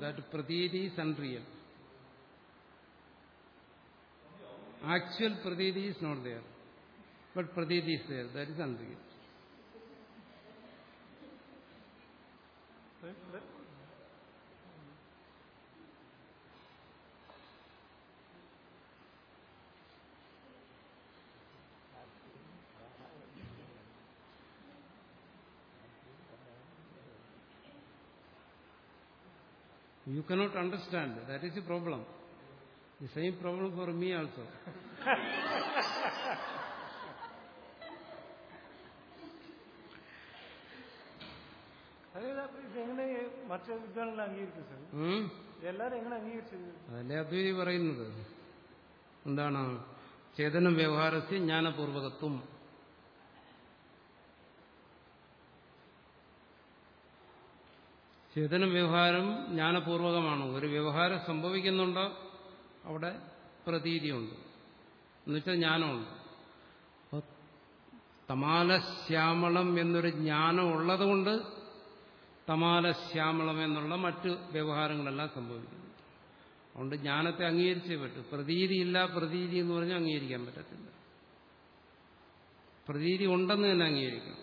That praditi is unreal. Actual praditi is not there. But praditi is there. That is unreal. You cannot understand. That is the problem. The same problem for me also. അതല്ലേ അദ്വൈതി പറയുന്നത്? എന്താണ്? ചേതന വ്യവഹാരസ്യ ജ്ഞാനപൂർവകത്വം. ചേതന വ്യവഹാരം ജ്ഞാനപൂർവകമാണ്? ഒരു വ്യവഹാരം സംഭവിക്കുന്നുണ്ടോ? അവിടെ പ്രതീതിയുണ്ട്. എന്നുവെച്ചാൽ ജ്ഞാനമുണ്ട്. തമാലശ്യാമളം എന്നൊരു ജ്ഞാനം ഉള്ളതുകൊണ്ട് തമാലശ്യാമളം എന്നുള്ള മറ്റ് വ്യവഹാരങ്ങളെല്ലാം സംഭവിക്കുന്നു. അതുകൊണ്ട് ജ്ഞാനത്തെ അംഗീകരിച്ചേ പറ്റൂ. പ്രതീതിയില്ല പ്രതീതി എന്ന് പറഞ്ഞാൽ അംഗീകരിക്കാൻ പറ്റത്തില്ല. പ്രതീതി ഉണ്ടെന്ന് തന്നെ അംഗീകരിക്കണം.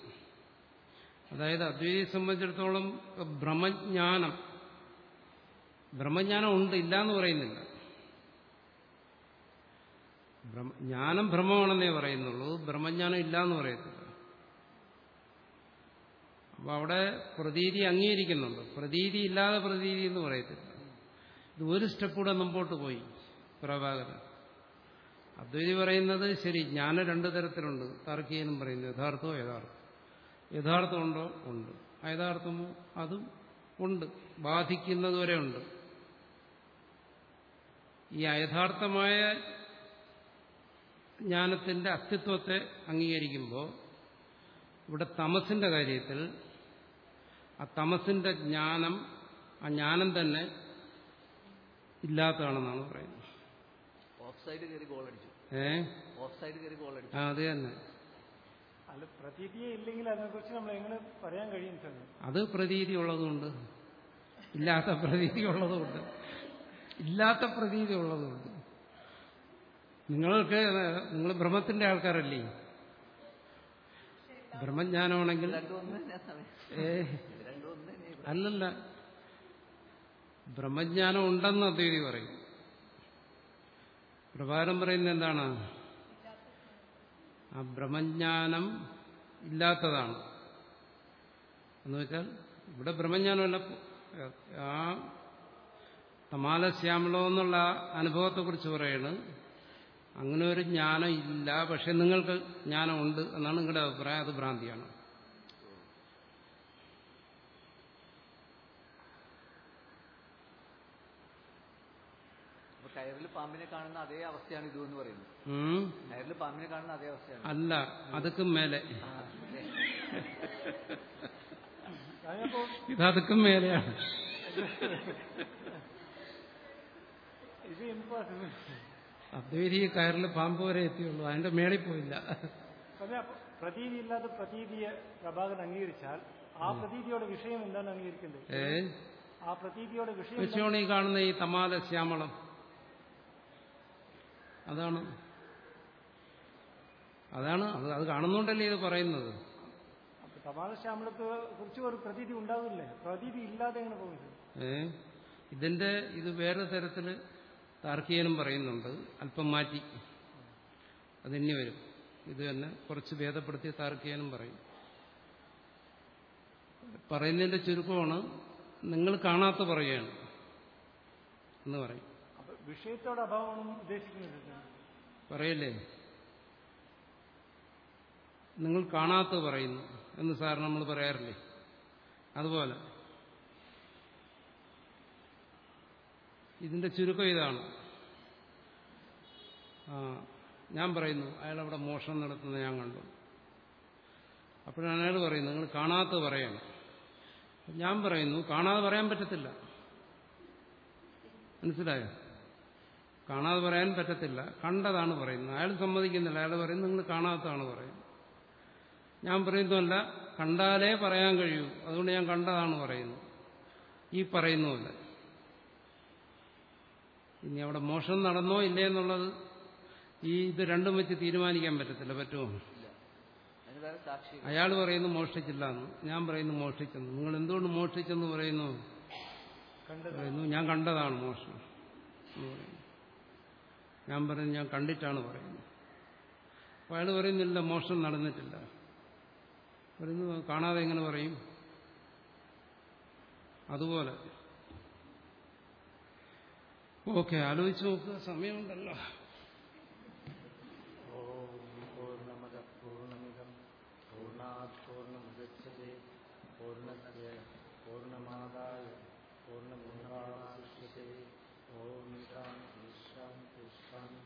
അതായത് അദ്വൈതിയെ സംബന്ധിച്ചിടത്തോളം ബ്രഹ്മജ്ഞാനം ബ്രഹ്മജ്ഞാനം ഉണ്ട് ഇല്ല എന്ന് പറയുന്നില്ല. ജ്ഞാനം ഭ്രമമാണെന്നേ പറയുന്നുള്ളൂ. ബ്രഹ്മജ്ഞാനം ഇല്ല എന്ന് പറയത്തില്ല. അപ്പൊ അവിടെ പ്രതീതി അംഗീകരിക്കുന്നുണ്ട്. പ്രതീതി ഇല്ലാതെ പ്രതീതി എന്ന് പറയത്തില്ല. ഇത് ഒരു സ്റ്റെപ്പ് കൂടെ മുമ്പോട്ട് പോയി പ്രഭാകരൻ. അദ്വൈതി പറയുന്നത് ശരി ജ്ഞാനം രണ്ടു തരത്തിലുണ്ട്. താർക്കികനും പറയുന്നു യഥാർത്ഥമോ യഥാർത്ഥം. യഥാർത്ഥമുണ്ടോ ഉണ്ട്? യഥാർത്ഥമോ? അതും ഉണ്ട്. ബാധിക്കുന്നതുവരെ ഉണ്ട്. ഈ അയഥാർത്ഥമായ ജ്ഞാനത്തിന്റെ അസ്തിത്വത്തെ അംഗീകരിക്കുമ്പോൾ ഇവിടെ തമസിന്റെ കാര്യത്തിൽ ആ തമസിന്റെ ജ്ഞാനം ആ ജ്ഞാനം തന്നെ ഇല്ലാത്തതാണെന്നാണ് പറയുന്നത്. ഓഫ് സൈഡ് കയറി ഗോൾ അടിച്ചു. ഏ? ഓഫ് സൈഡ് കയറി ഗോൾ അടിച്ചു. ആ അത് തന്നെ. അല്ല പ്രതീതിയെ ഇല്ലെങ്കിൽ അതിനെക്കുറിച്ച് നമ്മൾ എങ്ങനെ പറയാൻ കഴിയും അത് പ്രതീതി ഉള്ളതുകൊണ്ട്. ഇല്ലാത്ത പ്രതീതി ഉള്ളതുകൊണ്ട്. ഇല്ലാത്ത പ്രതീതി ഉള്ളതുകൊണ്ട്. നിങ്ങൾക്ക് നിങ്ങൾ ഭ്രമത്തിന്റെ ആൾക്കാരല്ലേ? ബ്രഹ്മജ്ഞാനമാണെങ്കിൽ ഏ അല്ലല്ല. ബ്രഹ്മജ്ഞാനം ഉണ്ടെന്ന് അദ്വൈതി പറയും. പ്രഭാരം പറയുന്നത് എന്താണ്? ആ ബ്രഹ്മജ്ഞാനം ഇല്ലാത്തതാണ്. എന്ന് വെച്ചാൽ ഇവിടെ ബ്രഹ്മജ്ഞാനമല്ല. ആ തമാലശ്യാമളോ എന്നുള്ള അനുഭവത്തെക്കുറിച്ച് പറയാണ്. അങ്ങനെ ഒരു ജ്ഞാനം ഇല്ല. പക്ഷെ നിങ്ങൾക്ക് ജ്ഞാനമുണ്ട് എന്നാണ് നിങ്ങളുടെ അഭിപ്രായം. അത് ഭ്രാന്തിയാണ്. കയറിൽ പാമ്പിനെ കാണുന്ന അതേ അവസ്ഥയാണ് ഇത് എന്ന് പറയുന്നത്. കയറിൽ പാമ്പിനെ കാണുന്ന അതേ അവസ്ഥയാണ്. അല്ല അതൊക്കെ മേലെ. ആ, അല്ലേ? അതിനപ്പോ ഇത് അതുക്കും മേലെയാണ്. ഇത് ഇമ്പോസിബിൾ അദ്വൈതി കയറിൽ പാമ്പ് വരെ എത്തിയുള്ളൂ. അതിന്റെ മേളിൽ പോയില്ല. പ്രതീതി ഇല്ലാത്ത പ്രതീതിയെ പ്രഭാകരൻ അംഗീകരിച്ചാൽ ആ പ്രതീതിയുടെ വിഷയം എന്താണ് അംഗീകരിക്കേണ്ടത്? ആ പ്രതീതിയുടെ വിഷയം? വിഷയമാണ് ഈ കാണുന്ന ഈ തമാല ശ്യാമളം. അതാണ്. അതാണ്. അത് അത് കാണുന്നുണ്ടല്ലേ ഇത് പറയുന്നത്? തമാല ശ്യാമളത്തെ കുറിച്ച് ഒരു പ്രതീതി ഉണ്ടാവില്ലേ? പ്രതീതി ഇല്ലാതെ എങ്ങനെ പോകുന്നത്? ഇതിന്റെ ഇത് വേറെ തരത്തിൽ താർക്കികനും പറയുന്നുണ്ട് അല്പം മാറ്റി. അതിന്നി വരും. ഇത് തന്നെ കുറച്ച് ഭേദപ്പെടുത്തി താർക്കികനും പറയും. പറയുന്നതിന്റെ ചുരുക്കമാണ് നിങ്ങൾ കാണാത്ത പറയുകയാണ് എന്ന് പറയും. വിഷയത്തോട് വിഷയത്തോടെ അഭാവമാണ് ഉദ്ദേശിക്കുന്നത്. പറയല്ലേ? നിങ്ങൾ കാണാത്ത പറയുന്നു എന്ന് സാർ നമ്മൾ പറയാറില്ലേ? അതുപോലെ. ഇതിന്റെ ചുരുക്കം ഇതാണ്. ഞാൻ പറയുന്നു അയാൾ അവിടെ മോഷണം നടത്തുന്നത് ഞാൻ കണ്ടു. അപ്പോഴാണ് അയാൾ പറയുന്നത് നിങ്ങൾ കാണാത്ത പറയണം. ഞാൻ പറയുന്നു കാണാതെ പറയാൻ പറ്റത്തില്ല. മനസ്സിലായോ? കാണാതെ പറയാൻ പറ്റത്തില്ല. കണ്ടതാണ് പറയുന്നത്. അയാൾ സമ്മതിക്കുന്നില്ല. അയാൾ പറയുന്നു നിങ്ങൾ കാണാത്തതാണ് പറയുന്നത്. ഞാൻ പറയുന്നതല്ല കണ്ടാലേ പറയാൻ കഴിയൂ. അതുകൊണ്ട് ഞാൻ കണ്ടതാണ് പറയുന്നു ഈ പറയുന്നുമല്ല ഇനി അവിടെ മോഷണം നടന്നോ ഇല്ലേ എന്നുള്ളത് ഈ ഇത് രണ്ടും വെച്ച് തീരുമാനിക്കാൻ പറ്റത്തില്ല പറ്റുമോ? അയാൾ പറയുന്നു മോഷ്ടിച്ചില്ല എന്ന്. ഞാൻ പറയുന്നു മോഷ്ടിച്ചെന്ന്. നിങ്ങൾ എന്തുകൊണ്ട് മോഷ്ടിച്ചെന്ന് പറയുന്നു? പറയുന്നു ഞാൻ കണ്ടതാണ് മോഷണം എന്ന് പറയുന്നു. ഞാൻ പറയുന്നു ഞാൻ കണ്ടിട്ടാണ് പറയുന്നത്. അപ്പൊ അയാൾ പറയുന്നില്ല മോഷണം നടന്നിട്ടില്ല. പറയുന്നു കാണാതെ എങ്ങനെ പറയും? അതുപോലെ. ഓക്കെ ആലോചിച്ചു നോക്കുക സമയമുണ്ടല്ലോ. പൂർണമത പൂർണമിതം പൂർണാത് പൂർണമുദച്ഛതേ പൂർണമാതായ പൂർണമുണ്ടാവശിഷ്യത്തെ ഓം ശാന്തി ശാന്തി ശാന്തി